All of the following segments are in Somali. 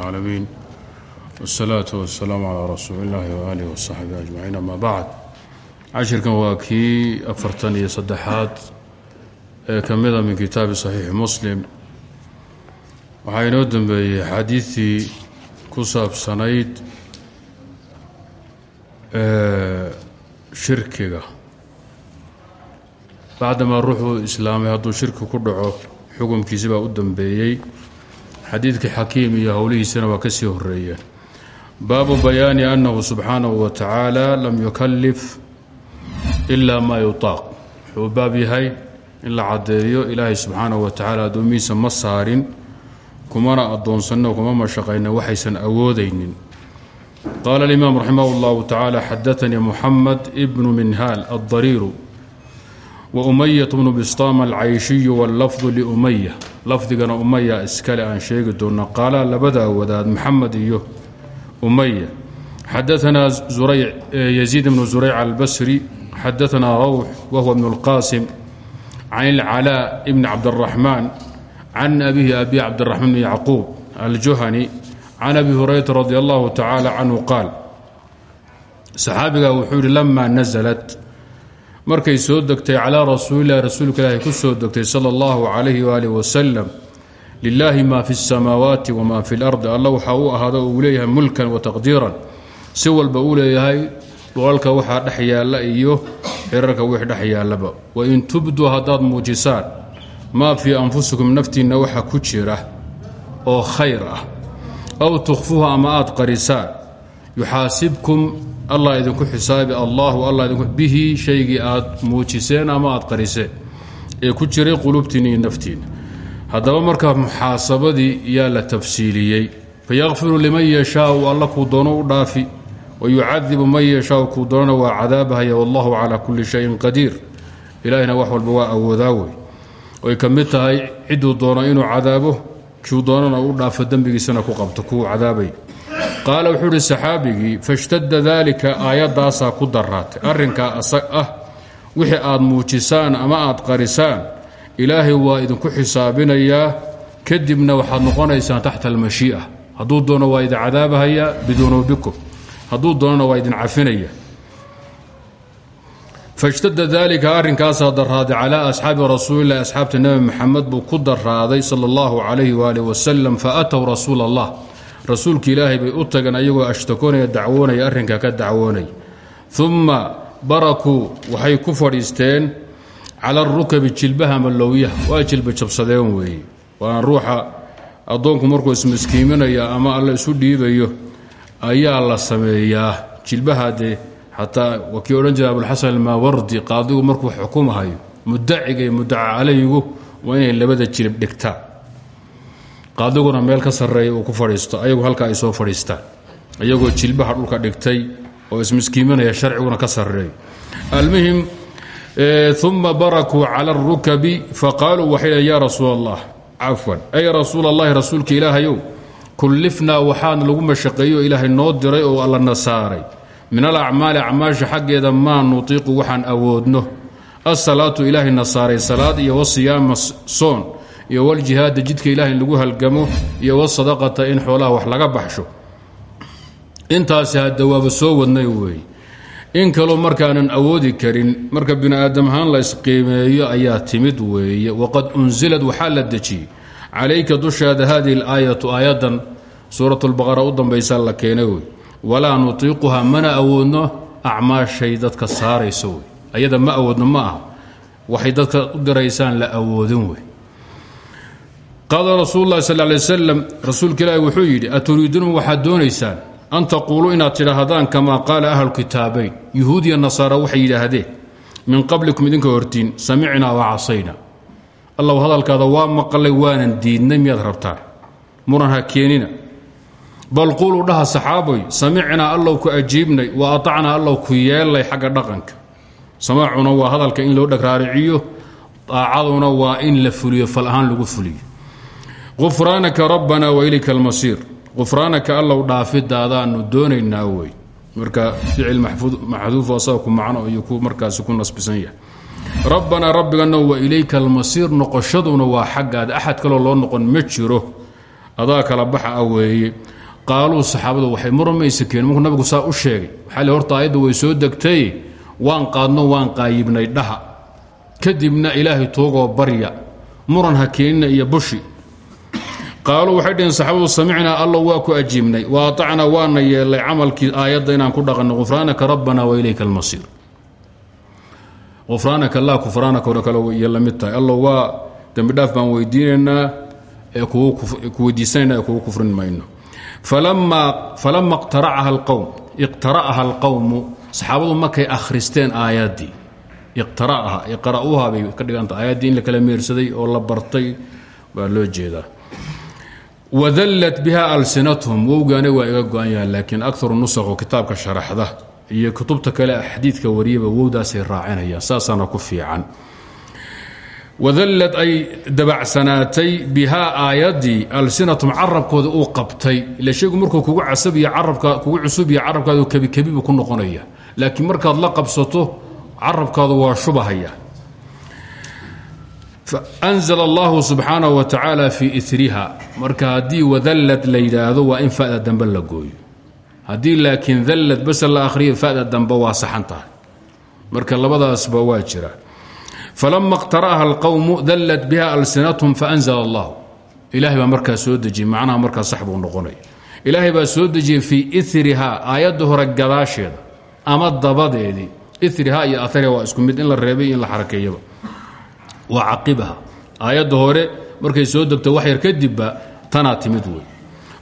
العالمين والصلاة والسلام على rasuuli اllahi وآlih وصaxbi أجmaciin ama bacd cashirkan waa kii afartan iyo saddexaad ee ka mida min kitaabi صaxiixi muslim waxaa inoo dembeeyey xadiidii ku saabsanayd shirkiga bacdamaa ruuxuu islaamay hadduu shirki ku dhaco xukumkiisi baa u dambeeyey xadiidkii xakiim iyo howlihiisana waa ka sii horeeyeen baabu bayaani annahu subxaanahu wa tacaala lam yukalif ilaa maa yutaaq wuxuu baab yahay in la caddeeyo ilaahay subxaanahu wa tacaala addoomihiisa ma saarin kumana addoonsanno kuma mashaqayna waxaysan awoodaynin. Qaala alimaam raximah اllahu tacaala xadaanii muxamed ibnu minhaal addariiru wumyat bnu bistaam alcayshiyu liumaya lafdigana umaya iskale aan sheegi doona qaala labadaa wadaad maxamed iyo umaya xadaanaa yaziid bnu zurayc albasri. Xadaanaa rawx wahuwa bnu اlqaasim can ilcalaa bni cabdiraxmaan can abihi abi cabdiraxmaan bn yacquub aljuhani. Can abi hurayrata radi allahu tacaala canhu qaal. Saxaabigaa wuxuu yihi lama naزlat markay soo degtay calaa rasuulilahi rasuulka ilaahi ku soo degtay sala allahu calayhi waalih wasalam lilaahi maa fi اsamaawaati wamaa fi اlardi alla waxaa u ahaada uu leeyahay mulkan wa taqdiiran. Si walba uu leeyahay dholalka waxaa dhex yaalla iyo xirarka wix dhex yaallaba. Wain tubduu haddaad muujisaan maa fii anfusikum naftiinna waxa ku jira oo khayr ah. Aw tukhfuhu ama aad qarisaan yuxaasibkum allah idinku xisaabi allahu alla bihi shaygii aad muujiseen ama aad qariseen. Ee ku jiray qulubtiina iyo naftiina haddaba marka muxaasabadii yaa la tafsiiliyey. Fayakfiru liman yashaau alla kuu doono u dhaafi. Wayucadibu man yashaau kuu doonana waa cadaabahaya wallahu calaa kulli shayin qadiir. Ilaahina wax walba waa awoodaa wey. Oy ka mid tahay ciduu doono inuu cadaabo kiu doonana u dhaafo dembigiisana ku qabto. Kuu cadaabay qaala wuxuu uhi saxaabigii fashtadda daalika aayaddaasaa ku daraatay arrinkaa asag ah wixii aad muujisaan ama aad qarisaan ilaahay waa idinku xisaabinayaa. Kadibna waxaad noqonaysaan taxta almashii'a. Hadduu doono waa idin cadaabahayaa bidunuubikum. Hadduu doonana waa idin cafinaya. Fashtadda daalika arrinkaasaa daraaday calaa asxaabi rasuulilahi asxaabta nebi maxamed buu ku daraaday sala allahu calayhi waalih wasalam fa atow rasuula allah rasuulka ilaahay bay u tageen ayagoo ashtakoonaya dacwoonaya arrinka ka dacwoonay. Umma barakuu waxay ku fadhiisteen cala arukabi jilbaha malowyaha waa jilba jabsadeen weeye. Waana ruuxa addoonku markuu ismaskiiminaya ama alla isu dhiibayo ayaa la sameeyaa. Jilbaha dee xataa waa kii odhan jira abulxasan almaawardi qaadigu markuu xukumahayo mudaciga iyo mudaca calaygu waa inay labada jilib dhigtaan qaadiguna meel ka sarreeya uu ku fadhiisto ayagu halka ay soo fadhiistaan. Iyagoo jilbaha dhulka dhigtay oo ismiskiiminaya sharciguna ka sarreeyo almuhim uma barakuu cala arukabi faqaaluu waxay dhn yaa rasuul allah cafwan ay rasuul allahi rasuulka ilaahayow kullifnaa waxaan lagu mashaqeeyo ilaahay noo diray oo allana saaray min alacmaali acmaasha xaggeeda maa nutiiqu waxaan awoodno. Asalaatu ilaahayna saaray salaad iyo wasiyaama soon iyo waljihaada jidka ilaah in lagu halgamo iyo wasadaqata in xoolaha wax laga baxsho. Intaasi hadda waaba soo wadnay weeye in kaloo markaanan awoodi karin marka bini aadam la isqiimeeyo ayaa timid weeye waqad unsilad waxaa la dejiyey calayka dushaada hadihi alaayatu aayaddan suurat lbaqara u dambaysaa la keenay wey walaa mana awoodno acmaashay dadka saarayso wey ayada ma awoodno ma waxay dadka u diraysaan la awoodin wey qaala rasuul lahi sal lay wslam rasuulka ilaahi wuxuu yidhi aturiiduun waxaad doonaysaan an taquuluu inaad tidhaahdaan kamaa qaala ahlu kitaabayn? Yuhuudiya nasaara waxay yidhaahdeen min qablikum idinka hortiin samicnaa wa casayna allow hadalkaada waa maqlay waanan diidnay miyaad rabtaan muran keenina. Bal quuluu dhaha saxaaboy samicnaa allow ku ajiibnay wa atacnaa allow ku yeellay xagga dhaqanka. Samaacuna waa hadalka in loo dhagraariciyo daacaduna waa in la fuliyo fal ahaan lagu fuliyo qufraanaka rabbana wailayka almasiir. Qufraanaka allow dhaafidaadaanu doonaynaa wey marka ficil maxduufo asaga ku macno iyo ku markaasi ku nasbisan yahay. Rabbanaa rabbigana wa ilayka almasiir noqoshaduna waa xaggaada axad kaloo loo noqon ma jiro. Adaa kala baxa ah weeye. Qaaluu saxaabadu waxay murmaysa keen markuu nabigu saa u sheegay waxaa li horta aayadda way soo degtay? Waan qaadno waan qaayibnay dhaha. Kadibna ilaahay toogoo barya. Muran ha keenina iyo bushi qaaluu waxay dhaheen saxaabadu samicnaa allow waa ku ajiibnay. Wa aطacnaa waana yeelay camalkii aayadda inaan ku dhaqanno. Kufraanaka rabbana wa ilayka almasiir. Kufraanaka laa kufraanaka hore kale iyo la mid tahay. Allow waa dembi dhaaf baan weydiinaynaa ee ku weydiisanayna ee kugu kufrin mayno. Falama iqtara'aha alqowm iqtara'aha alqowmu saxaabadu markay akhristeen aayaddii. Iqtara'aha iqra'uuha bay ka dhiganta in la kala meersaday oo la bartay baa loo jeedaa wadallat biha alsinathum wowgaana waa iga go-an yaha laakiin akaru nusakhu kitaabka sharaxda iyo kutubta kale xadiidka wariyaba wowdaasay raacinayaan saasaana ku fiican. Wadallad ay dabacsanaatay bihaa aayaddii alsinatum carabkooda uu qabtay. Ila shaygu markuu kugu casabiyo carabka kugu cusubiyo carabkaadu kebikebi buu ku noqonaya laakiin markaad la qabsato carabkaadu waa shubahaya anzla allahu subxaanaه wa tacaala fii iriha marka haddii wadallad la yidhaahdo waa in fada dambe la gooyo haddii laakiin dallad base la akhriyo fada dambe waa saxan tahay marka labadaasba waa jira falama اqtara'aha اlqowmu dallat biha alsinathum faanzla allahu ilahay baa markaa soo dejiyey macnaha markaa sax buu noqonaya ilaahay baa soo dejiyey fii iriha aayadda hore gadaasheeda ama dabadeedii iriha iyo aariha waa isku mid in la reebay iyo in la xarakeeyaba waa caqibaha. Aayadda hore markay soo degto wax yar kadibba tanaa timid wey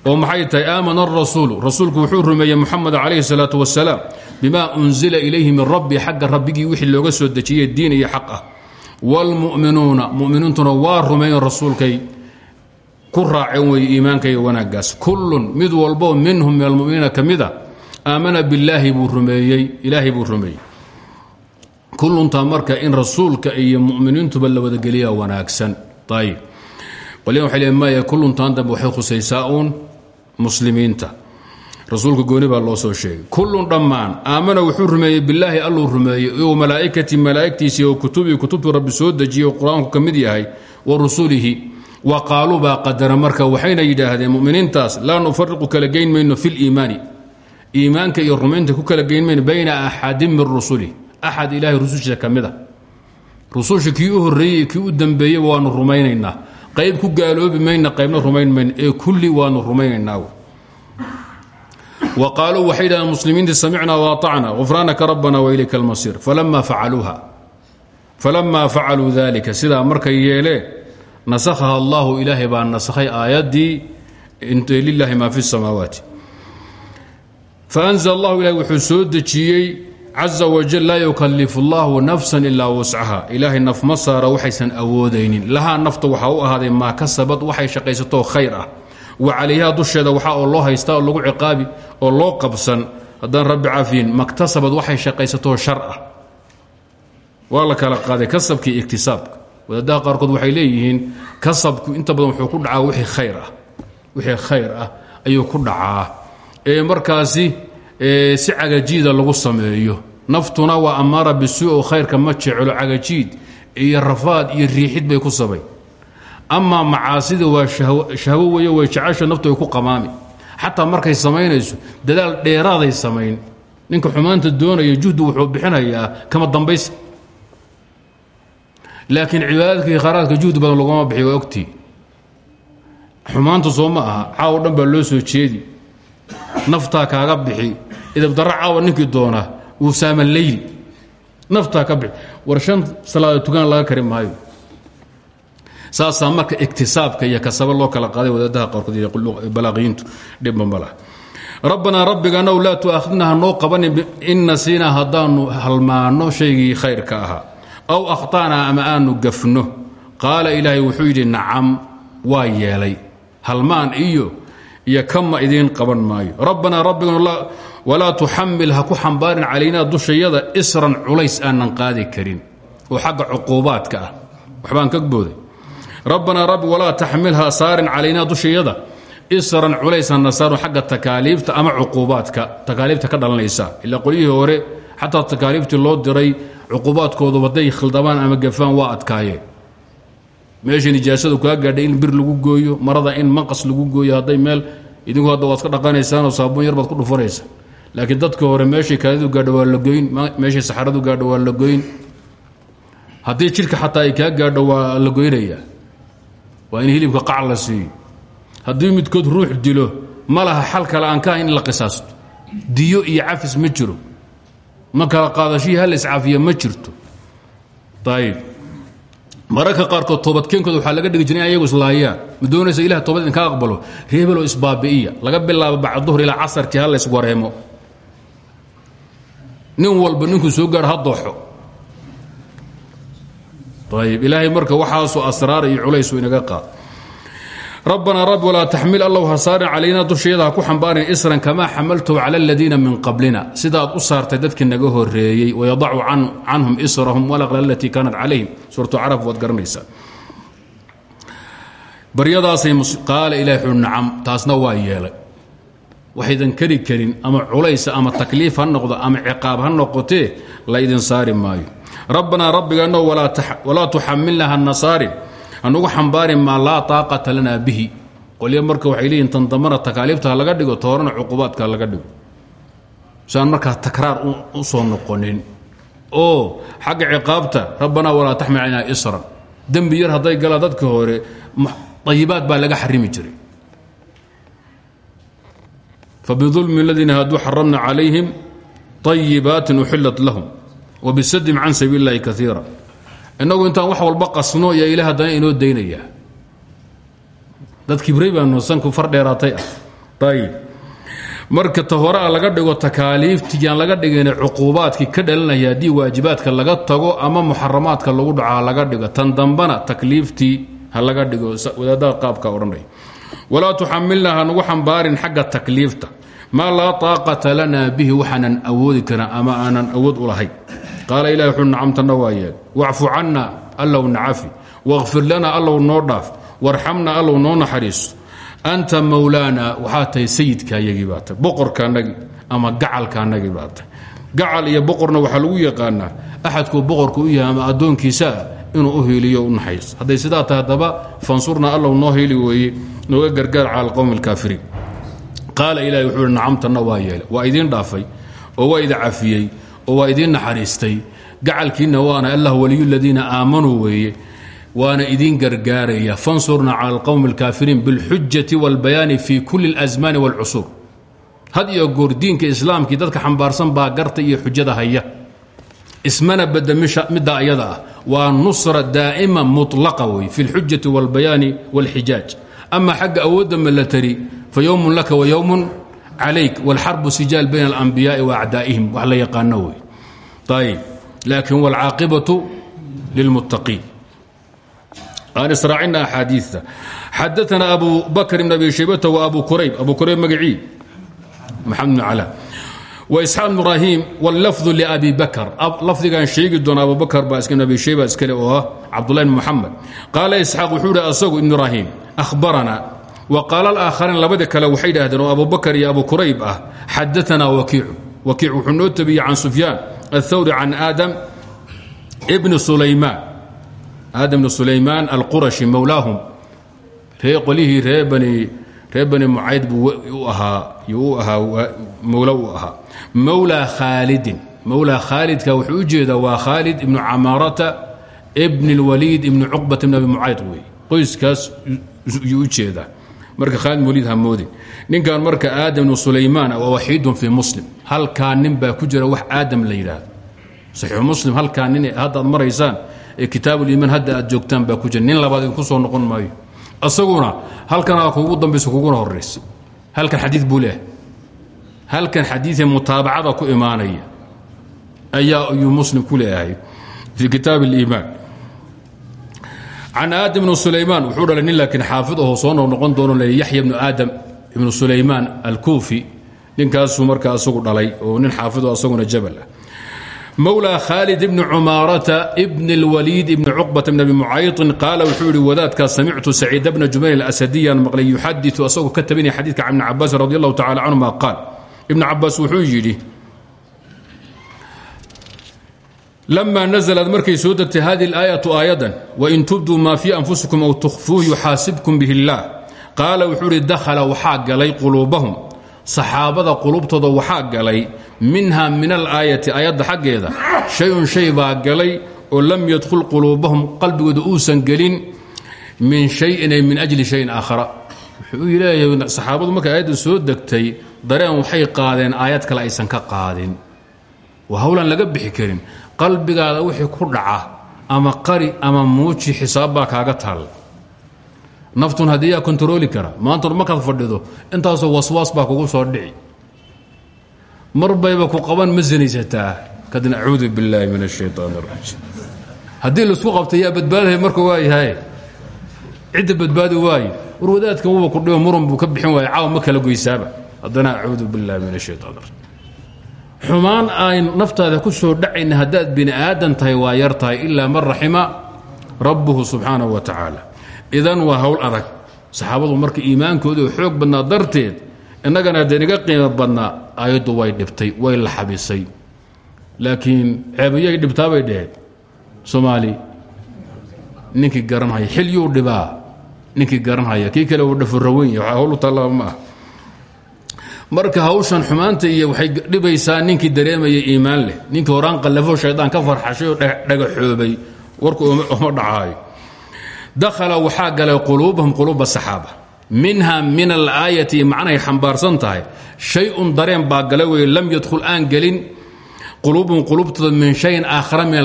oo maxay tahay aamana arasuulu rasuulku wuxuu rumeeyey muxamed calayhi salaatu wasalaam bima unzila ilayhi min rabbi xagga rabbigii wixii looga soo dejiyey diin iyo xaq ah. Wاlmu'minuuna mu'miniintuna waa rumeeyen rasuulkay ku raaceen weeye iimaanka iyo wanaaggaas. Kullun mid walbo minhum min almuminiina ka mida aamana billaahi buu rumeeyey ilaahay buu rumeeyey kuluntaa marka in rasuulka iyo muminiintuba la wadageliya wanaagsan. Ayb qolyan waxay le maya kuluntaan dambe waxay khusaysaa muslimiinta. Rasuulka gooni baa loo soo sheegay. Kullun dhammaan aamana wuxuu rumeeyey bilaahi alluu rumeeyey o malaa'ikati malaa'igtiisii oo kutubii kutubtuu rabbi soo dejiyey oo qur'aanku yahay wa rusulihi wa qaaluu baa qadara. Marka waxayna yidhaahdeen muminiintaas laa nufariqu kala geyn mayno fi liimaani iimaanka iyo rumaynta ku kala geyn mayno bayna axadin min rusuli axad ilaahay rusushiisa ka mid a rususha kii u horreeyey qayb ku gaaloobi mayna qaybna rumayn mayna ee kulli waanu rumaynaynaa wa qaaluu waxay yidhahdeen muslimiintii samicnaa waatacna gufraanaka rabbana wa ilayka almasiir falama facaluuha falamaa facaluu dalika sidaa markay yeeleen nasakhaha allahu ilaahay baa nasakhay aayaddii intay lilaahi maa fi samaawaati faanzl allahu ilahi wuxuu soo dejiyey caza wajal laa yukalifu allahu nafsan ilaa wascaha ilaahay naf ma saara waxaysan awoodaynin lahaa nafta waxaa u ahaaday maa kasabad waxay shaqaysatoo khayr ah. Wa calayhaa dusheeda waxaa oo loo haystaa oo lagu ciqaabi oo loo qabsan. Haddaan rabbi cafiyin maktasabad waxay shaqaysatoo shar ah. Waa la kala qaaday kasabkii iktisaabka. Wadaadaha qaarkood waxay leeyihiin kasabku inta badan wuxuu ku dhacaa wixii khayr ah. Wixii khayr ah ayuu ku dhacaa. Ee markaasi si cagajiida lagu sameeyo. Naftuna waa amaara bisuuo khayrka ma jecelo cagajiid iyo rafaad iyo riixid bay ku sabay. Amaa macaasida waa shahwo wey way jecesho naftu ay ku qamaami. Xataa markay samaynayso dadaal dheeraaday samayn. Ninka xumaanta doonaya juhdi wuxuu bixinayaa kama dambaysa. Laakiin cibaadadka kharaadka juhdi badan laguma bixiy waa ogtii. Xumaanta soo ma aha caawo dhan baa loo soo jeedi. Naftaa kaaga bixi idabdara caawa ninkii doona wuu saama leyl. Naftaa ka bixi. War shan tukaan laga kari maayo. Saasaa iktisaabka iyo kasaba loo kala qaaday wadaadaha qaarkood iyo balaaqiyiintu dhibba ma laha rabbanaa rabbiganow laa tu'aakhidna ha noo qabanin in nasiinaa haddaanu halmaanno shaygii khayrka ahaa. Aw akhta'naa ama aanu gafno. Qaala ilaahay wuxuu yidhi nacam waa yeelay. Halmaan iyo iyo kama idiin qaban maayo. Rabbanaa rabbiganu walaa tuxamil ha ku xambaarin calaynaa dushayada isran culays aanan qaadi karin oo xagga cuquubaadka ah. Waxbaan ka booday. Rabbanaa rabbi walaa taxmil ha saarin calaynaa dushayada isran culays hana saarin xagga takaaliifta ama cuquubaadka. Takaaliifta ka dhalanaysa. Ilaa qolyihii hore xataa takaaliiftii loo diray cuquubaadkoodu hadday khildamaan ama gafaan waa gaadhay in bir lagu gooyo marada in manqas lagu gooyo hadday meel idinku hadda waad ka dhaqanaysaanoo saabuun yar baad ku dhufanaysa laakiin dadka hore meeshay kaadidu gaadho waa la goyn meeshay saxaradu gaadho waa la goyn. Haddii jidhka xataa ay kaa gaadho waa la goynayaa waa in hilibka qac la siiyo. Haddii midkood ruux dilo ma laha xal kale aan ka hayn in la qisaasto. Diyo iyo cafis ma jiro. Ma kala qaadashihii hal iscaafiya ma jirto. Ayib mararka qaarkood toobadkeenkooda waxaa laga dhigi jiray in ayagu islaayaan. Ma doonaysa ilah toobad idinka aqbalo? Reebeloo isbaabi'iya laga bilaabo bacd duhr ilaa casarkii ha lays wareemo nin walba ninkuu soo gaadho ha dooxo. Ayib ilaahay marka waxaasoo asraar iyo culays inaga qaad. Rabbanaa rabbi walaa taxmil allow ha saarin calaynaa ku xambaarin isran kamaa xamaltahu cala aladiina min qablina. Sidaad u saartay dadkii naga horeeyey wayadacu canhum israhum walaqla alatii kaanat calayhim. Suuratu caraf waad garanaysaa. Baryadaasay qaala ilahi xuu nacam taasna waa yeelay waxaydan keri karin ama culaysa ama takliif ha noqdo ama ciqaab ha noqotee la ydin saari maayo. Rabbanaa rabbigaano walaa tuxamilna ha nasaarin hanugu xambaarin maa laa taaqata lana bihi. Qolyo marka waxay leeyihiin tan dambana takaaliifta laga dhigo toorana cuqubaadka laga dhigo. Siaan markaa takraar u soo noqonin. Oo xagga ciqaabta rabbanaa walaa taxmil caynaa isran dembi yar hadday hore ayibaad baa laga xarimi jiray fabidulmi aladiina hadduu xaramna calayhim طayibaatin uxilat lahum wbisaddim can sabiil اllahi kaiira innagu intaan wax walba qasno iyo ila haddana inoo daynayaa dad kibray baanu sanku far dheeraatay ah marka ta a laga dhigo takaaliiftiiaan laga dhigayna cuquubaadkii ka dhalanaya haddii waajibaadka laga tago ama muxaramaadka lagu dhaco ha laga dhigo tan dambana takliiftii ha laga dhigo wadaadada qaabka odhanay walaa tuxamilna ha xambaarin xagga takliifta maa laa taaqata lana bihi waxaanan awoodi karin ama aanan awood u lahayn. Qaala ilahi wuxuu nacamtanna waa yeel wacfu canna allow nacafi. Waqfir lana allow noo dhaaf. Warxamna allow noo naxariiso anta mowlaana waxaa tahay sayidkaayagii baa tahay boqorkaanagii ama gacalkaanagii baa tahay gacal iyo boqorna waxaa lagu yaqaanaa axadkuu boqorku u yahay ama inuu u hiiliyo u naxariiso hadday sidaa tahay haddaba fansurna allow noo hiili weeye nooga gargaar cala alqowmi alkaafiriin qaala ilahi wuxuu hi nacamtanna waa yeele waa idiin dhaafay oo waa idi cafiyey oo waa idiin naxariistay gacalkiinna waana allah waliyu ladiina aamanuu weeye waana idiin gargaaraya fansurna cala alqowmi alkaafiriin biاlxujati wاlbayaani fi kuli اlasmaani wاlcusuur had iyo goor diinka islaamkii dadka xambaarsan baa garta iyo xujada haya ismana bada midda ayada ah waa nusra daa'ima mulaqa wey fi اlxujati wاlbayaani wاlxijaaj ama xagga awoodda milatari fa ywmun laka wa ywmun calayk wاlxarbu sijaal bayna اlanbiyaai wa acdaa'ihim wax la yaqaano wey ayb laakin wاlcaaqibatu lilmuttaqiin aan israacina axaadiita xadaana abu bakr bn abi shaybata wa abu kurayb abu kurayb magacii maxamed bn cala وإسحاaq بن ibrahim wاlafظ لأbi bakr lafdigan sheegi doona abu bakr baa iska abi shayba iskale oo ah cabdالlah بn mxamed qaala isxaaq wuxuu hi asagu ibn ibrahim أhbarana wqaal aakhariin labadi kale waxay dhahdeen oo abu bakr iyo abu kurayb ah xadaanaa wakiicu wakiic wuxuu noo tabiyey can sufyaan aلthawri can aadam bni sulaymaan aadam bni sulaymaan alqurashi mowlaahum ree qolihii ree bani ree bani mucayd buu ahaa yuu u ahaa mowla u ahaa mowlaa khaalidin mowlaa khaalidka wuxuu u jeedaa waa khaalid ibnu camaarata bn اlwaliid ibni cuqbat ibn abi mucayd wey qoyskaas yuu u jeedaa marka khaalid waliid hamoodi ninkan marka aadam ibnu sulaymaan waa waxiidun fii muslim. Halkaa nin ku jira wax aadam la yidhaahdo. Muslim halkaa nin haddaad maraysaan ee kitaabuliimaan hadda aad joogtaan baa ku jira. Nin labaad idinku soo noqon maayo. Asaguna halkanaa kuugu dambaysa kuguna horaysa halkan xadii buu leehay halkan xadiiee ku imaanaya ayaa ayuu muslim ku leeyahay fii kitaab اliimaan can aadam bn sulaymaan wuxuu dhalay nin laakiin xaafid aho soo noqnoqon doono l yaxya bnu aadam ibnu sulaymaan alkuufi ninkaasuu markaa isagu dhalay oo nin xaafido asaguna jabal ah mawlaa khaalid ibni cumaarata ibni اlwaliid ibni cuqbata bn abi mucaydin qaala wuxuu yihi wadaadkaa samictu saciida bna jubayl asadiyaan maqlay yuxadiu asagoo ka tabinaya xadiidka can ibni cabaasi radi allahu tacala canhuma qaal ibna cabaas wuxuu yidhi lama nazlad markay soo degtay hadi اlaayatu aayadan wain tubduu maa fii anfusikum aw tukhfuuh yuxaasibkum bih اllah qaala wuxuu ihi dakhala waxaa galay quluubahum saxaabada qulubtooda waxaa galay minha min alaayati aayadda xaggeeda shay-un shay baa galay oo lam yadkhul quluubahum qalbigooda uusan gelin min shayin ay min ajli shayin aakhara wuxuu leeyahay saxaabadu markay aayadda soo degtay dareen waxay qaadeen aayad kale aysan ka qaadin waa hawlaan laga bixi karin qalbigaada wixii ku dhaca ama qari ama muuji xisaabbaa kaaga taal. Naftun haddii yaa kontarooli kara maantood markaad fadhido intaasoo waswaas baa kugu soo dhici. Mar bayba ku qaban ma sinaysataa kadin acuudu billaahi min ashaytaan arajiim haddii la isku qabtay yaa badbaadahay marka waayahay cidda badbaadi waaye war wadaadkan wuba ku dhibo muran buu ka bixin waaya caawa ma kala goysaaba. Haddana acuudu billahi min ashaytaan arajiim xumaan aan naftaada ku soo dhacayna haddaad bini aadan tahay waa yar tahay ilaa man raxima rabbuhu subxaanahu wa tacaala. Idan waa hawl adag. Saxaabadu marka iimaankooda oo xoog badnaa darteed innagana haddee naga qiimo badnaa aayaddu way dhibtay way la xabisay. Laakiin ceebayay dhibtaabay dhaheed soomaali ninkii garanhaya xilyuu dhibaa ninkii garanhaya kii kale uu dhafuraweyn yahay hawlu tallaaba ma ah marka hawshan xumaanta iyo waxay dhibaysaa ninkii dareemaya iimaan leh. Ninkii horaan qallafo shaydaan ka farxashay oo dhagaxoobay warku uma dhacaayo. Dakhala waxaa galay quluubahum quluuba saxaaba. Minha min alaayati macnahay xambaarsan tahay shay-un dareen baa gala weye lam yadkhul aan gelin. Quluubuhum quluubtooda min shayin aakhara min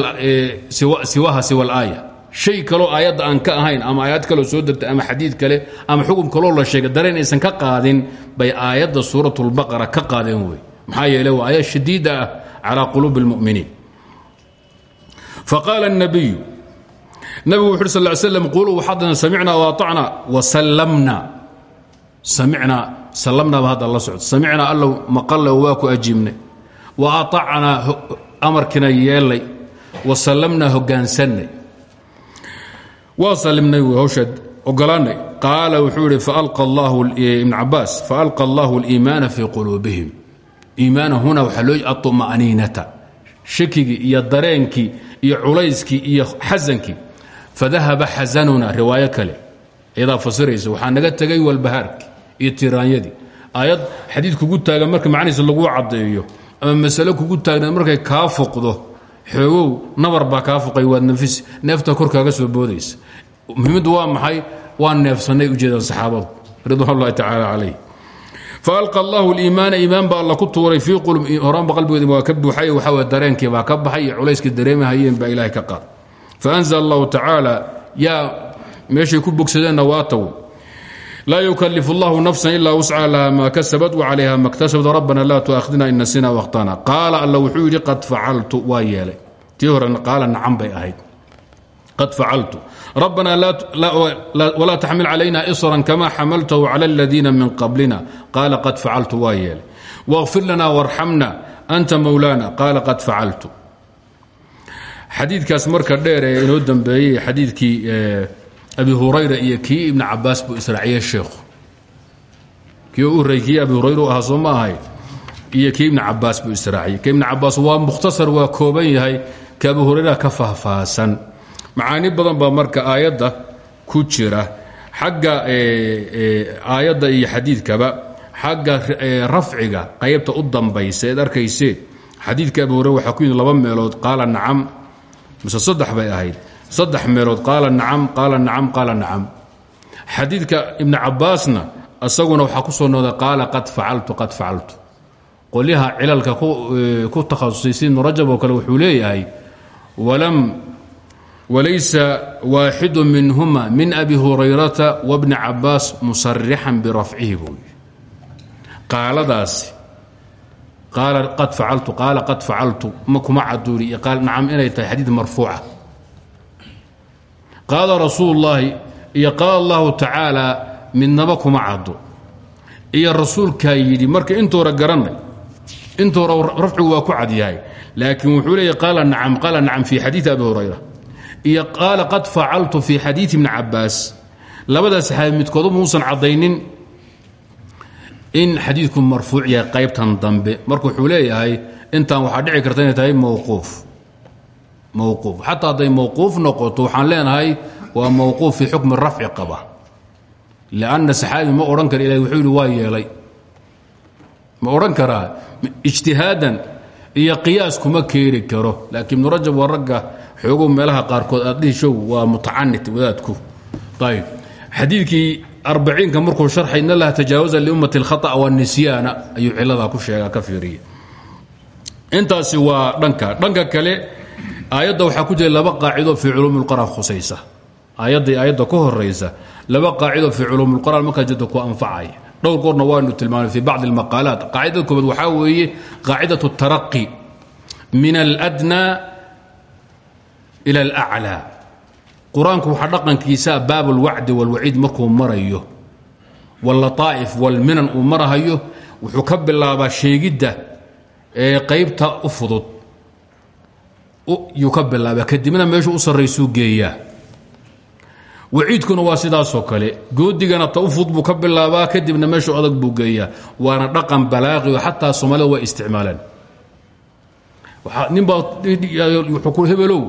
siwaha siwa alaaya shay kaloo aayadda aan ka ahayn ama aayad kaloo soo degtay ama xadiid kale ama xukun kaloo la sheegay dareen aysan ka qaadin bay aayadda suurat lbaqara ka qaadeen wey maxaa yeele waa aayad shadiida ah calaa quluubi اlmuminiin faqaala الnabiyu nabigu wuxu ur sal ly slam quluu waxaadna samicnaa waacna wasallamna samicnaa sallamnaa ba hadda la socdo samicnaa allow maqalla waa ku ajiibnay wa aطacnaa amarkina yeelay wasallamnaa hogaansannay waa salimnay w hawsha ogolaanay. Qaala wuxuu ihi ibn cabaas faalqa allahu اliimaana fii quluubihim. Iimaana huna waxaa loo aطma'niinata shakigii iyo dareenkii iyo culayskii iyo xasankii. Fadahaba xasanuna riwaayo kale. Iyadaa fasiraysa waxaa naga tegay walbahaarki iyo tiraanyadii. Aayad xadiid kugu taagan marka macnihiisa laguu caddeeyo ama masalo kugu taagna markay kaa foqdo xoogow nabar baa kaa foqay waad nafis neefta korkaaga soo boodaysa. Muhiimaddu waa maxay? Waa neefsannay ujeedaan saxaabadu ridwan ullahi tacaala calayh faalqa allahu liimaana iimaan baa alla ku tuuray fii horaanba qalbigoodi waa ka buuxay waxaa dareenkii baa ka baxay iyo culayskii dareemahayeen baa ilaahay ka qaad. Faanzl allahu tacaala yaa meeshay ku bogsadeenna waa laa yukalif اllahu nafsa ila wusca laha ma kasabat wacalayha ma ktasabat rabbana laa tuaakhidna in nasina wakhtana qaala alla wuxuu yidhi qad facaltu waa yeelay tii horena qaala nacan bay ahayd qad facaltu rabbana walaa taxmil calayna isran kama xamaltahu cala aladiina min qablina qaala qad facaltu waa yeelay wاغfir lana warxamna anta mowlana qaala qad facaltu xadiidkaas marka dheer ee inoo dambeeyey xadiidkii abi hurayra iyo kii ibn cabaas buu israaciyey sheekhu kii u horey kii abi hurayra u ahaa soo ma ahay iyo kii ibn cabaas buu israaciyey. Ka ibn cabaas waa mukhtasar waa kooban yahay ka abi hurayra ka faahfaahsan. Macaani badan baa marka aayadda ku jira. Xagga aayadda iyo xadiidkaba xagga rafciga qaybta u dambaysa eed arkaysee xadiidka abi hurayra waxaa ku yimid laba meelood. Qaala nacam. Mise saddex bay ahayd saddex meelood qaala nacam qaala nacam qaala nacam. Xadiidka ibni cabaasna isaguna waxaa ku soo nooday qaala qad facaltu qad facaltu. Qolyaha cilalka ku takhasusay si ibnu oo kale wuxuu leeyahay walam walaysa waaxidu minhuma min abi hurayrata wabni cabaas musarixan birafcihi buu yii qaaladaasi qaala qad facaltu qaala qad facaltu ma kuma caduuri qaal nacam inay tahay xadiid marfuuca qaala rasuulu llaahi iyo qaala allahu tacaala midnaba kuma caddo. Iyo rasuulkaa yidhi marka intoora garanay intoora rafcigu waa ku cadyahay laakiin wuxuu leeya qaala nacam qaala nacam fi xadiidi abi hurayra iyo qaala qad facaltu fi xadiidi ibni cabaas labadaas saxaabi midkoodu muusan caddaynin in xadiidku marfuuc yahay qaybtan dambe. Marka wuxuu leeyahay intaan waxaa dhici karta inay tahay mowquuf mawquuf. Xataa hadday mawquuf noqoto waxaan leenahay waa mawquuf fii xukmi rafci qaba. Lanna saxaabi ma odhan kara ilahi wuxuu yihi waa yeelay. Ma odhan karaa ijtihaadan iyo qiyaas kuma keeni karo. Laakiin ibnu rajab waa ragga xoogow meelaha qaarkood aad dhihi show waa mutacanid wadaadku. Ayb xadiidkii arbaciinka markuu sharxay in allaha tajaawasa liummati اlkhata wanisyaana ayuu ciladaa ku sheegaa ka fiiriya. Intaasi waa dhanka. Dhanka kale aayadda waxaa ku jira laba qaacido fii culuumi lquraan khusaysa. Aayadday aayadda ka horaysa laba qaacido fii culuumi lquraan markaa jirta ku anfacay. Dhowr goorna waanu tilmaamay fii bacdi almaqaalaat. Qaacidada koobaad waxaa weeye qaacidatu taraqi min aladnaa ila alaclaa. Qur'aanku waxaa dhaqankiisa baab alwacdi walwaciid markuu marayo. Wallataa'if walminan uu marahayo wuxuu ka bilaabaa sheegidda ee qaybta u fudud yuu ka bilaabaa. Kadibna meeshu u sarraysuu geeyaa. Waciidkuna waa sidaasoo kale. Goodigana ta u fudud buu ka bilaabaa kadibna meeshu adag buu geeyaa. Waana dhaqan balaaqi oo xataa soomaalida waa isticmaalaan. Ninbaa hebelow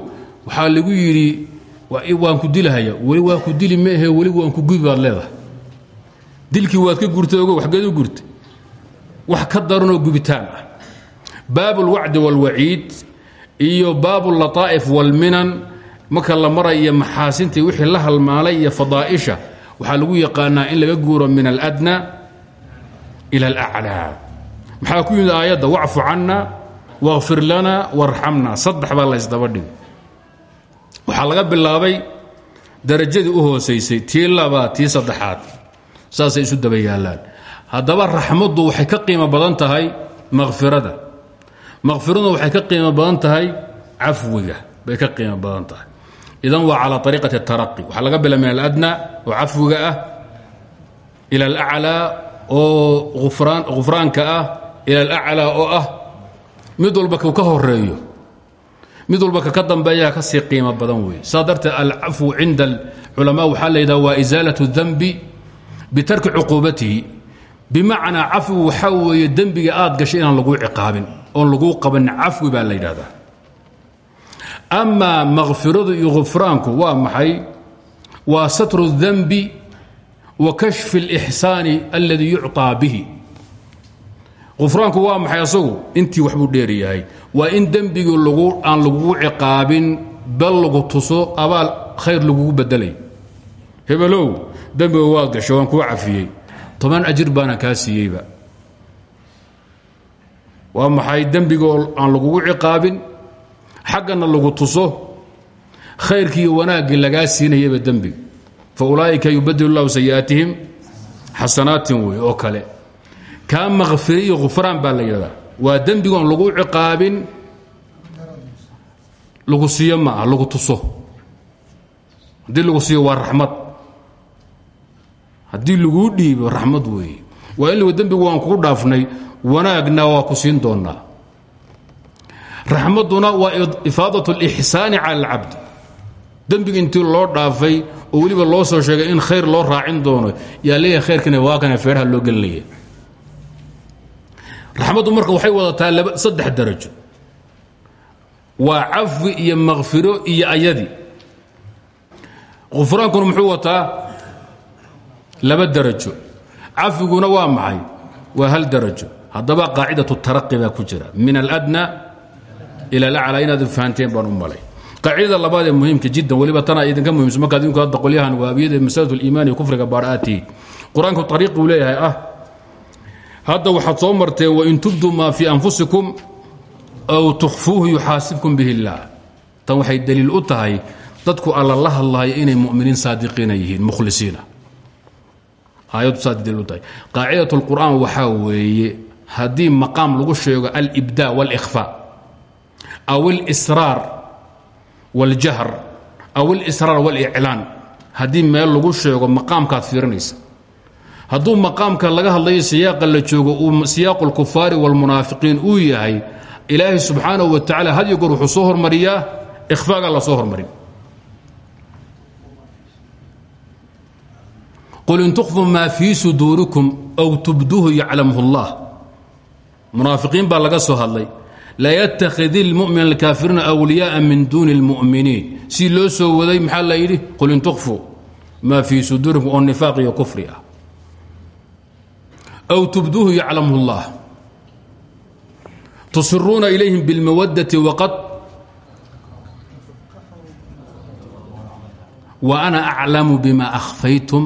waxaa lagu yidhi waan ku dilahaya. Weli waan ku dili maehe weli waan ku gubi leedahay. Dilkii waad ka gurtay ogo waxgeed u gurtay. Wax ka daranoo gubitaan ah. Baab اlwacdi wاlwaciid iyo baabu lataa'if walminan marka la maraya maxaasintii wixii la halmaalay iyo fadaaisha waxaa lagu yaqaanaa in laga guuro min aladna ila alaclaa maxaa ku yimid aayadda? Wacfu canna waqfir lana warxamna. Saddex baa la dhig waxaa laga bilaabay darajadii u hoosaysay tii labaad tii saddexaad saasay isu daba yaalaan haddaba raxmaddu waxay ka qiimo badan tahay makfirada makfiraduna waxay ka qiimo badan tahay cafwiga bay ka qiimo badan tahay idan waa calى ariiqati اtaraqi waxaa laga bila min aladna oo cafwiga ah ila alaclaa oo khufraanka ah ila alaclaa oo ah mid walba ku ka horeeyo mid walba kaka dambeeyaa ka sii qiimo badan wey saa darteed alcafwu cinda اlculamaa waxaa la yidhaha waa isaalaة الdanbi bitarki cuquubatihi bimacnaa cafwi waxaa weeye dembiga aad gashay inaan laguu ciqaabin oon laguu qaban cafwi baa la yidhahdaa amaa makfiradu iyo khufraanku waa maxay waa satru الdanbi wa kashfi اlإxsaani alladii yucطaa bihi khufraanku waa maxay asagu intii waxbuu dheer yahay waa in dembigii aan lagugu ciqaabin bal lagu tuso abaal khayr lagugu bedelay hebelow dembiga waad gashay waan kuu cafiyey toban ajir baana kaa siiyeyba waa maxay dembigoo aan lagugu ciqaabin? Xaggana lagu tuso. Khayrkiiyo wanaaggii lagaa siinayaba dembiga fa ulaa'ika yubadil اllahu sayi'aatihim xasanaatin wey oo kale. Kaa makfiri iyo khufraan baa la waa dembigoon lagu ciqaabin lagu siiyo ma ah lagu tuso. Haddii lagu siiyo waa raxmad. Haddii laguu dhiibo raxmad weeye. Waa in dembigu waan kugu dhaafnay wanaagna waa ku siin doonaa raxmadduna waa ifaadat اlixsaani cala alcabd. Dembiga intii loo dhaafay oo weliba loo soo sheegay in khayr loo raacin doono yaa leeyahay khayrkana waa kana feeraha loo gelinaya raxmaddu marka waxay wadataa saddex darajo. Waa cafwi iyo makfiro iyo ayadi. Khufraankuna muxuu wataa laba darajo. Cafwiguna waa maxay? Waa hal darajo haddaba qaacidaة الtaraqi baa ku jira min aladnى ila alaclى inaad fahanteen baan u malay qaacidada labaad ee muhiimka jiddan weliba tanaa idinka muhimsan markaad idinku hadda qolyahan waabiyada masalatu اliimaan iyo kufriga baar aad tihiin qur-aanku ariiquu leeyahay ah hadda waxaad soo martee wain tubduu maa fii anfusikum aw tukhfuuhu yuxaasibkum bihi اllah tan waxay daliil u tahay dadku alla la hadlahayo inay muminiin saadiqiina yihiin mukhlisiina aayaddu saas daliil u tahay qaacidaة اlqur'aan waxaa weeye haddii maqaam lagu sheego alibdaa wاlإkhfaa aw اlsraar wاljahr aw اlsraar wاlإclaan haddii meel lagu sheego maqaamkaad fiirinaysa hadduu maqaamka laga hadlayo siyaaqa la joogo uu siyaaqu اlkufaari wاlmunaafiqiin uu yahay ilaahay subxaanaه wa tacala had yo goor wuxuu soo hormariyaa ikhfaagaa la soo hormarin qul in tukfuu maa fii suduurikum aw tubduuhu yaclamhu اllah munaafiqiin baa laga soo hadlay la yattakhid ilmu'min alkaafiriina awliyaaa min duuni اlmu'miniin si loo soo waday maxaa la yidhi qul in tukfuu maa fii suduurikum oo nifaaq iyo kufri ah aw tubduuhu yaclamhu اllah tusiruuna ilayhim biاlmawadati waqad wa ana aclamu bima akhfaytum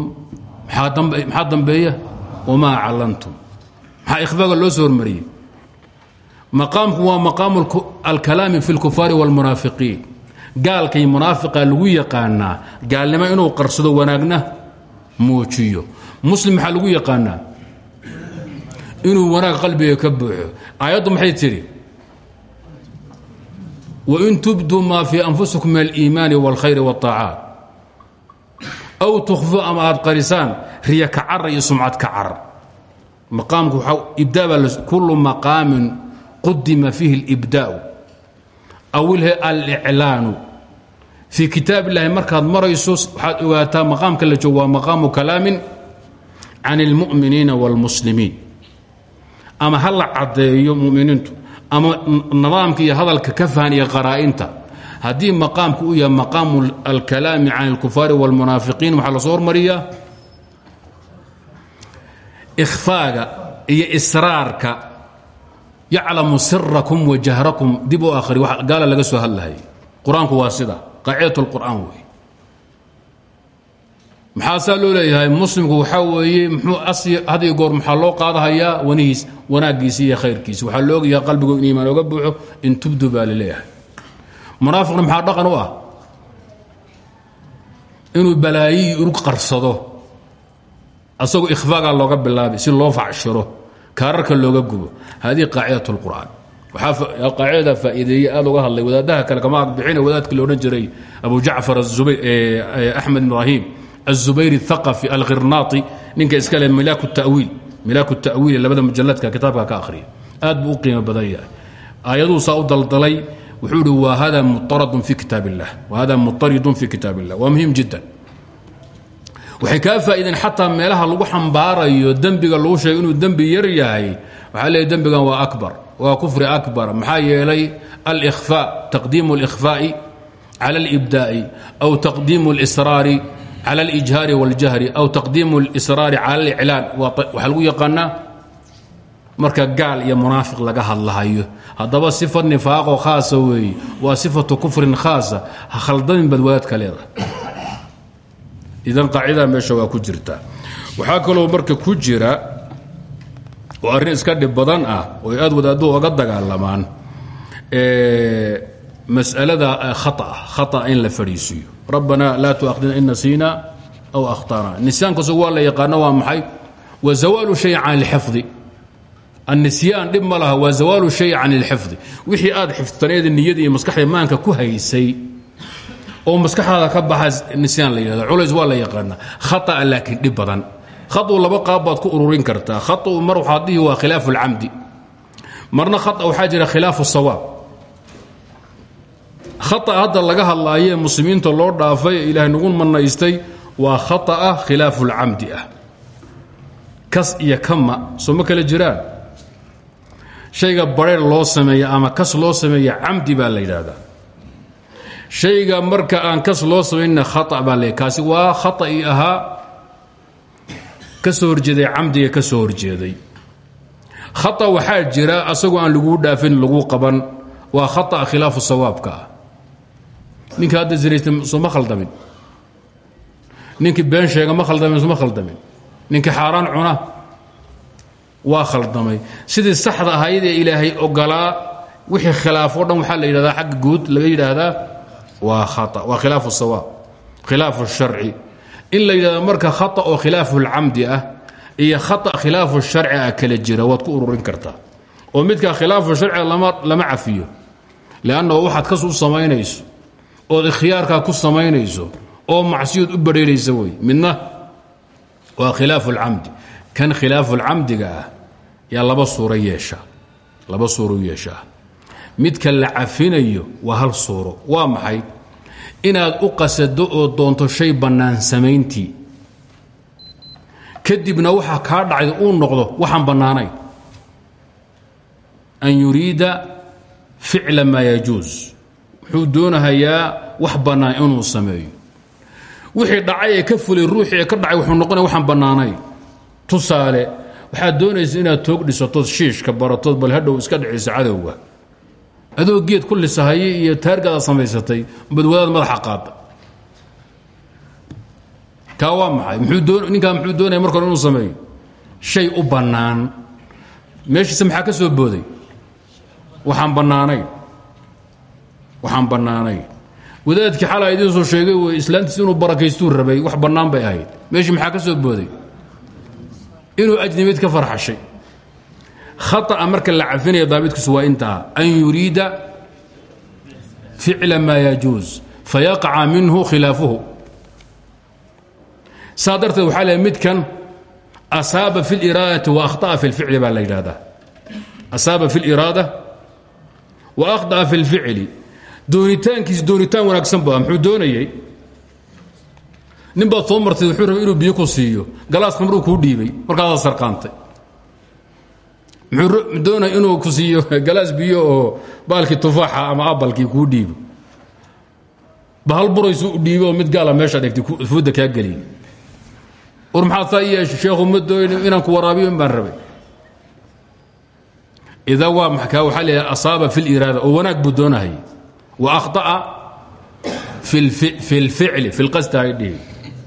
maxaa dambeeya wamaa aclantum maxaa ikhfaaga loo soo hormariyey maqaamku waa maqaamu alkalaami fi اlkufaari wاlmunaafiqiin gaalkay munaafiqa lagu yaqaanaa gaalnimo inuu qarsado wanaagna muujiyo muslim maxaa lagu yaqaanaa inuu wanaag qalbiga ka buuxo aayaddu maxay tidhi wain tubduu maa fii anfusikum min aliimaani wاlkhayr wاطaacaat aw tukfu ama aad qarisaan riya ka cara iyo sumcad ka carar maqaamku ibdaa baa kullu maqaamin qudima fiihi اlibdaa'u aw aliclaanu fii kitaab illahi markaad marayso waxaad ogaataa maqaamka la joogo waa maqaamu kalaamin can اlmu'miniina wاlmuslimiin ama ha la caddeeyo muminiintu ama nidaamka iyo hadalka ka fahan iyo qaraa'inta haddii maqaamku uu yahay maqaamu alkalaami can اlkufaari wاlmunaafiqiin waxaa la soo hormariyaa ikhfaaga iyo israarka yaclamu sirakum wa jahrakum dib u akhri gaala laga soo hadlahay. Qur'aanku waa sida qaacidat اlqur'aan wey maxaa saa loo muslimku waxaa weeye muxuu had iyo goor maxaa loo qaadahayaa wanihiis wanaaggiisi iyo khayrkiisi. Waxaa la ogayaa qalbigu in iimaan oga buuxo in tubdu baa la leeyahay maxaa dhaqan u ah? Inuu balaayiyi urug qarsado asagoo ikhfaagaa looga bilaabay si loo facshiro kaararka looga gubo hadihi qaacidat اlqur'aan waxaa qaacidada faa'iideeye aad uga hadlay wadaadaha kale kama agbixine wadaadkii la odhan jiray abu jacfar axmed ibraahim الزubayr الثaqفي alkhirnaai ninka iska le milaak الtawiil milaak الtawiil labada mujaladka kitaabka ka akhriya aad buu u qiimo badan yahay aayaduu saa u daldalay wuxuu ihi wa hada muaradun fi kitaab الlah wahada muطaridun fi kitaab الlah waa muhim jiddan waxay kaa faa'iideen xataa meelaha lagu xambaarayo dembiga lagu sheegay inuu dembi yar yahay waxaa leeyahy dembigan waa akbar waa kufri akbar maxaa yeelay alإkhfاء taqdiimu الإkhfaaءi calى الإbdaaءi أw taqdiimu الإsraari calى اlijhaari wاljahri aw taqdiimu اlsraari cala اliclaan waxaa lagu yaqaanaa marka gaal iyo munaafiq laga hadlahayo haddaba sifa nifaaqoo khaasa weeye waa sifatu kufrin khaasa ha khaldamin baad wadaadka leedahay idan qaacidaa meesha waa ku jirta. Waxaa kaloo marka ku jira oo arrin iska dhib badan ah oo aad wadaaddu oga dagaalamaan masalada khaa in la fadhiisiiyo rabbana laa tuahdina in nasiina aw ahtana nisyaankasu waa la yaqaano waa maxay? Wa zawaalu shay can اlxifdi annisyaan dhib ma laha waa zawaalu shay can اlxifdi wixii aad xifdtaneeda niyada iyo maskaxda maanka ku haysay oo maskaxaada ka baxa nisyaan la yihahda culays waa la yaqaana khaطa laakiin dhib badan khaطu laba qaab baad ku ururin kartaa khaطu mar waxaad dhihi waa khilaafu اlcamdi marna khaطa waxaa jira khilaafu الsawaab khaa hadda laga hadlaayee muslimiinta loo dhaafay ee ilaahay nagu manaystay waa khaطa'a khilaafu اlcamdi ah kas iyo kama soo ma kala jiraan shayga bareer loo sameeya ama kas loo sameeya camdi baa la yidhaahdaa shayga marka aan kas loo samaynna khaa baa le waa khaطa'ii ahaa ka soo horjeeday camdiga ka soo horjeeday. Jira asagoo aan laguu dhaafin lagu qaban. Waa khaa khilaafu sawaabka ah. Ninka hadda zinaystay soma khaldamin ninkii been sheega ma khaldamin soma khaldamin ninkii xaaraan cuna waa khaldamay. Sidii saxda ahayd ee ilaahay ogolaa wixii khilaafo dhan waxaa la yidhahdaa xagga guud laga yidhaahdaa waa waa khilaafu sawaab khilaafu sharci. In la yidhahdo marka khata oo khilaafu lcamdi ah iyo khata khilaafu sharci ah kala jira waad ku ururin kartaa. Oo midka khilaafu sharciga lama cafiyo. Leannahu waxaad kas u samaynayso ood ikhyaarkaa ku samaynayso oo macsiyood u badhayraysa wey. Midna waa khilaafu اlcamdi kan khilaafu اlcamdiga ah yaa laba suuro yeesha laba suuro yeeshaa midka la cafinayo waa hal suuro. Waa maxay? Inaad u qasado oo doonto shay bannaan samayntii. Kadibna waxaa kaa dhacday uu noqdo waxaan bannaanayn an yuriida ficla maa yajuus wuxuu doonahayaa wax bannaan inuu sameeyo. Wixii dhacay ee ka fulay ruuxii ee ka dhacay wuxuu noqonaya waxaan bannaanayn tusaale waxaad doonaysa inaad toog dhisatood shiishka baratood bal hadhow iska dhiciso cadowga adoo geed ku lisahaye iyo taargaada samaysatay badwadaad madaxa qaada kaa waa maxay? Ninkaa muxuu doonaya marka inuu sameeyo? Shay u bannaan. Meeshiisa maxaa ka soo booday? Waxaan bannaanayn waxaan bannaanayn wadaadkii xalaa idiin soo sheegay wey islaantiis inuu barakaystuu rabay wax bannaan bay ahayd. Meeshii maxaa ka soo booday? Inuu ajnimid ka farxashay khaطأa marka la cafinaya daabitkiisu waa intaa an yuriida ficla maa yajuuz fayaqaca minhu khilaafuhu saa darteed waxaa le midkan asaaba fi اliraadati wa akhطa'a fi اlficli baa la yidhahdaa asaaba fi اliraada wa akhطa'a fi اlficli doonitaankiis doonitaan wanaagsan bu muxuu doonayey nin baad soo martay wuxuu rabay inuu biyo ku siiyo galaaska maruu kuu dhiibay markaasaa sarqaantay muxuu doonaya inuu ku siiyo galaas biyo oo baalkii tufaaxa ama abalkii kuu dhiibo? Bahal buraysu dhiibo oo mid gaala meesha dhigtay fuudda kaa geliyo. War maxaad saa yeesha sheekhu ma doonin inaan ku waraabiyo baan rabay? Idaa waa maxkaa waxaa leeyahay asaaba fi liraada oo wanaag buu doonahayay wa akhطa'a fi اlficli fi lqasdi haydhihi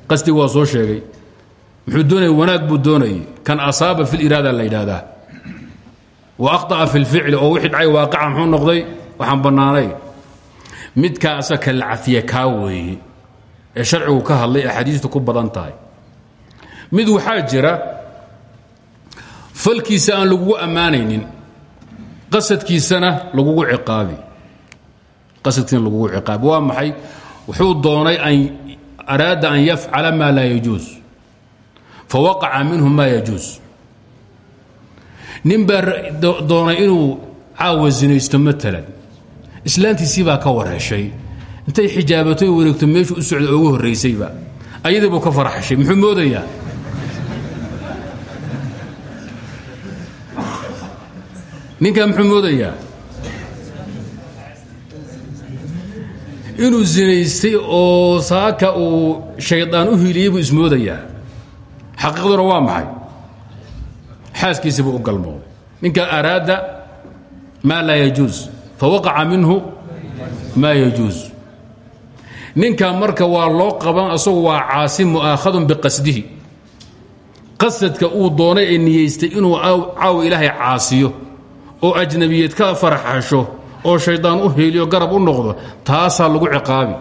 qasdi waa soo sheegay. Muxuu doonaya wanaag buu doonayay. Kan asaaba fi liraada la yidhaahdaa akhطa'a fi اlficli oo wixii dhacay waaqaca muxuu noqday waxaan bannaanay midkaa asaga ka la cafiye kaa weeye ee sharcigu ka hadlay axaadiistu ku badan tahay mid waxaa jira falkiisa aan lagugu ammaanaynin qasadkiisana lagugu ciqaabi qasadkiisana lagugu ciqaabi waa maxay wuxuu doonay an araada an yafcala maa laa yajuus fawaqaca minhu yajuus nin baa doonay inuu caawa sinaysto maalan islaantiisii baa ka wareeshay intay xijaabato wareegto meeshuu u socda ugu horraysayba. Ayadii buu ka farxashay muxuu moodayaa? Ninkaa muxuu moodayaa? Inuu zinaystay oo saaka uu shaydaan u hiliyey buu ismoodayaa. Xaqiiqduna waa maxay xaaskiisii buu u galmooday. Ninkaa araada maa laa yajuus fawaqaca minhu maa yajuus ninkaa marka waa loo qaban asagu waa caasi mu'aakhadun biqasdihi. Qasadka uu doonay ee niyeystay inuu caaw ilaahay caasiyo oo ajnabiyeed ka farxasho oo shaydaan u heeliyo garab u noqdo taasaa lagu ciqaabi.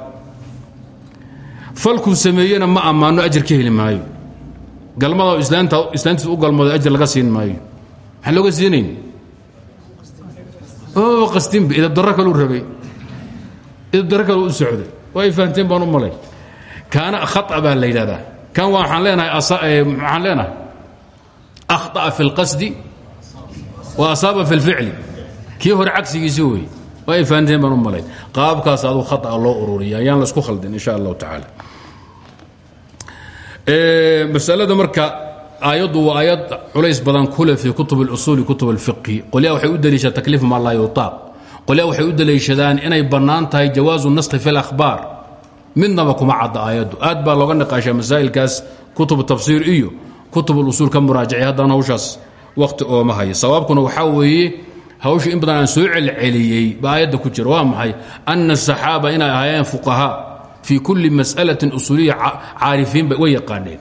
Falkuu sameeyena ma ammaano ajar ka heli maayo galmada islaantiis u galmooda ajar laga siin maayo maxaan looga siinayn qastinba idabdarro kaluu rabay idabdarro kaluu u socday waa ay fahamteen baan u malay kaana khaa baa la yidhahdaa kan waxaan leenahay maxaan leenahay akhطa'a fi اlqasdi wa asaaba fi اlficli kii hore cagsigiisi wey waa ay fahamteen baan u malay qaabkaas aduu khaطa loo ururiya ayaan la isku khaldin in sha allahu tacaala masalada marka aayaddu waa aayad culays badan kule fii kutub اlusuuli kutub اlfiqhi qolyaa waxay u deliishaa takliif ma laa yutaaq qolyaa waxay u deliishadaan inay bannaan tahay jawaazu naskhi fi اlakhbaar midnaba kuma cadda aayaddu aad baa looga niqaashaa masaa'ilkaas kutub tafsiir iyo kutub اlusuul ka muraajacay haddana hawshaas wakhti ooma haya sawaabkuna waxaa weeye hawsha in badan aan soo celceliyey ba aayadda ku jira waa maxay ana الsaxaaba inay ahaayeen fuqahaa fii kulli mas'alatin usuuliya caarifiin way yaqaaneen.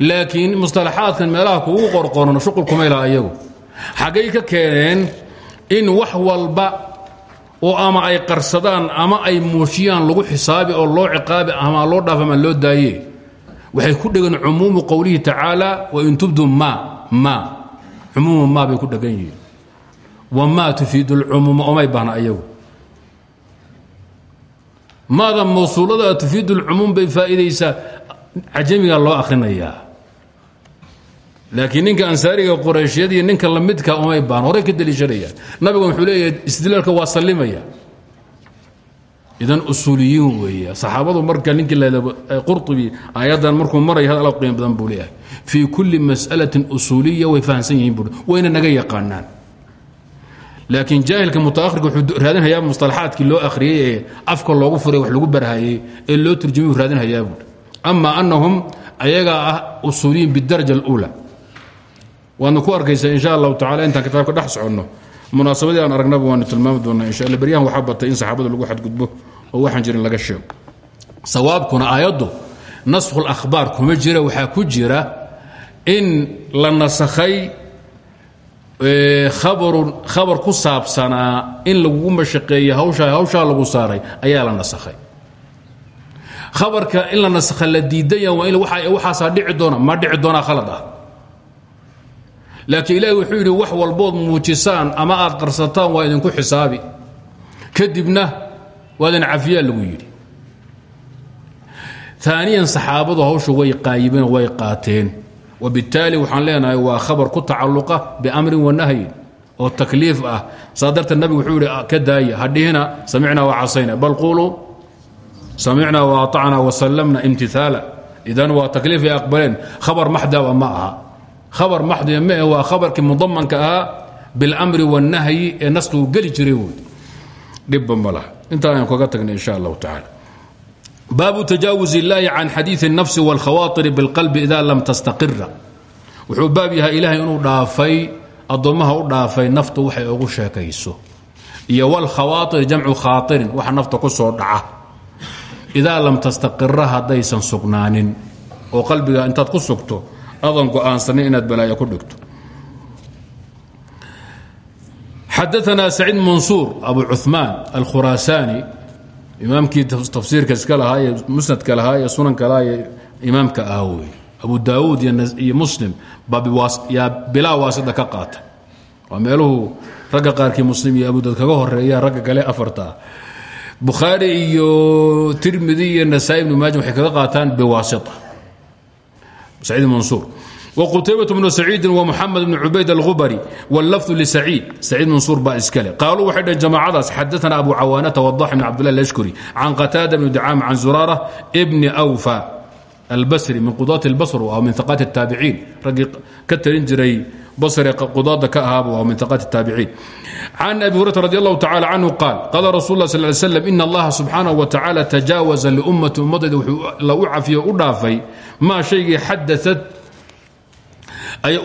Laakiin musطalaxaadkan meelaha kugu qorqoran shuqul kuma ilaa iyagu xaggay ka keeneen in wax walba oo ama ay qarsadaan ama ay muujiyaan lagu xisaabi oo loo ciqaabi ama loo dhaaf ama loo daaye waxay ku dhegeen cumuumu qowlihi tacaala wain tubdu ma ma. Cumuumu ma bay ku dhegan yihiin. Wma tufiid اlcumuuma omay baahna ayagu maada mawsuulada tufiid اlcumuum bay faa'iidaysaa. Cajamiga loo akhrinayaa laakiin ninka ansaariga qurayshiyad iyo ninka lamidka omay baahna horay ka deliishanayaan nabigu wuxuu leeyahay istidlaalka waa sallimaya. Idan usuuliyiin weeye. Saxaabadu marka ninkii la qurطubi aayaddan markuu maraya hadal qiimo badan buu leeyahay. Fii kulli mas'alatin usuuliya way fahamsan yihiin bui wayna naga yaqaanaan laakiin jaahilka mutaahirka wuxuu raadinhayaa mustalaxaadkii loo akhriyey ee afka loogu furay wax lagu barhayey ee loo turjumay u raadinhayaa annahum ayagaa ah usuuliyiin bidaraja aluula waadna ku arkaysaa insha allahu tacala intaan kitaabka dhex soconno. Munaasabadii aan aragnaba waanu tilmaami doonaa insha alla baryahan waxaa batay in saxaabada lagu xadgudbo oo waxaan jirin laga sheego. Sawaabkuna aayaddu naskhul akhbaar kuma jira waxaa ku jira in la nasakhay khabar ku saabsanaa in lagugu mashaqeeye hawshaa hawshaa lagu saaray ayaa la nasakhay. Khabarka in la nasakha la diidanya waa in waxaasaa dhici doona ma dhici doonaa khalad ah. Laakiin ilaahi wuxuu wax walbood muujisaan ama aad qarsataan waa idinku xisaabi. Kadibna waa idin cafiyaa lagu yidhi. Aaniyan saxaabadu hawsha way qaayibeen way qaateen wbittaali waxaan leenahay waa khabar ku tacalluqa biamrin wanahyin oo takliif ah. Saa darteed nabigu wuxuu yidhi ka daaya hadhihina samicnaa wacasayna bal quuluu samicnaa waatacnaa wasallamna imtiaala idan waa takliif ay aqbaleen. Khabar maxdaba ma aha. Khabar maxdiba ma waa khabarkii mudamanka ahaa biاlmri wاnnahyi ee naskigu geli jiray dhibba ma laha. Intaa ayaan kaga tagnay insha allahu tacala باب تجاوز الله عن حديث النفس wاlkhawaairi بالقلب ida lam تستقر wuxuu baab yahay ilaahay inuu dhaafay addoommaha u dhaafay naftu waxay ugu sheekayso. Iyo wlkhawaair jamcu khaairin waxa nafta ku soo dhaca. Idaa lam tastaqira haddaysan sugnaanin oo qalbiga intaad ku sugto adan go'aansanin inaad balaayo ku dhigto. Xadaana saciid mansuur abu cumaan alkhuraasaani imaamkii tafsiirka iska lahaa ee musnadka lahaa ee sunanka lahaa ee imaamka ah abu daawuud iyo muslim baa yaa bilaa waasida ka qaata. Waa meeluhu ragga qaarkii muslim iyo abudad kaga horreeya ragga kale afarta bukhaari iyo tirmidi iyo nasaa-i ibnu maaja waxay kaga qaataan biwaasita. Saciid mansuur wqutaybaة bnu saciidi wmuxamed bn cubayd alhubari wاllafdu lsaciid saciid mansuur baa iskale qaaluu waxay dhaheen jamaacadaas xadaana abu cawaanata wadax bn cabdillah lashkuri can qataada bni ducaam can zuraara bni awfa albasri min qudaati اlbasr w min aqaati الtaabiciin raggii ka talin jiray basre qudaada ka ahaaba waa min aqaati الtaabiciin can abi hurata radi allahu tacala canhu qaal qaala rasul lah sal slam in allaha subxaanaه wa tacala tajaawaza liummati ummadayda wuxuu la u cafiyo u dhaafay maa shaygii xadaat ay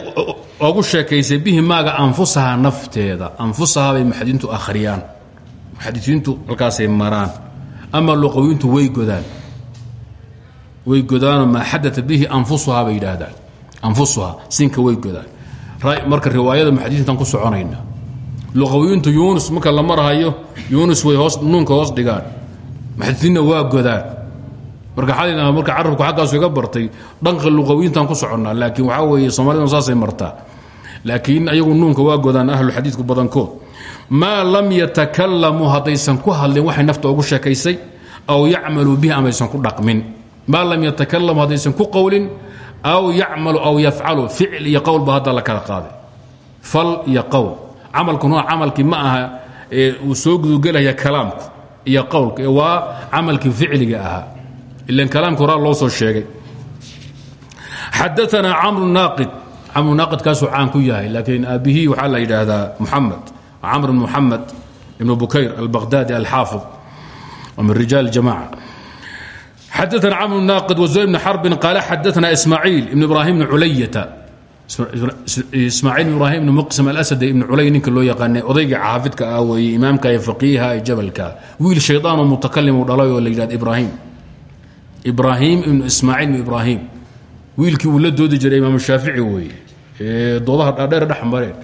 ogu sheekaysay bihi maaga anfusaha nafteeda. Anfusaha bay muxadiintu akhriyaan. Muxadisiintu halkaasay maraan. Ama luqawiintu way godaan. Way godaanoo maa xadaa bihi anfusuhaa bay yidhaahdaan. Anfusuha sinka way godaan. Marka riwaayada muxadisiintan ku soconayna. Luqawiyiintu yuunus marka la marhayo yuunus way hoos nuunka hoos dhigaan. Muxadisiinna waa godaan marka xalina marka carabku xaggaasu iga bartay dhanka luqawiintan ku soconnaa laakiin waxaa weeye soomaaliduna saasay martaa. Laakiin ayagu nuunka waa godaan ahlu xadiidku badankood. Maa lam yatakalamuu haddaysan ku hadlin waxay nafta ugu sheekaysay aw yacmaluu bihi amaysan ku dhaqmin. Maa lam yatakalamu haddaysan ku qowlin aw yacmalu aw yafcalu. Ficil iyo qowl ba hadda fal iyo qowl. Camalkuna camalkii ma aha uu soo gudugelaya kalaamku iyo qowlka waa camalkii ficliga ahaa ilan kalaamka horaa loo soo sheegay. Xadaanaa camru naaqid. Camru naaqidkaasuu caan ku yahay laakiin aabbihii waxaa la yidhaahdaa muxamed camr muxamed ibn bukayr albaqhdaadi alxaafid min rijaal jamaca xadaana camr naaqid wazuhayr bn xarbin qaala xadaana ismaaciil ibn ibraahim bn culayata. Ismaaciil ibn ibraahim ibn muqsim alasad ibn culay ninka loo yaqaanay odayga xaafidka ah weeye imaamka ee faqiiha ee jabalka. Wiil shaydaanoo mutakalim uu dhalay oo la yidhahda ibraahim ibraahim ibnu ismaaciil ibnu ibraahim. Wiilkii uu la doodi jiray imaam shaafici weeye. Ee doodaha dhaadheer dhex mareen.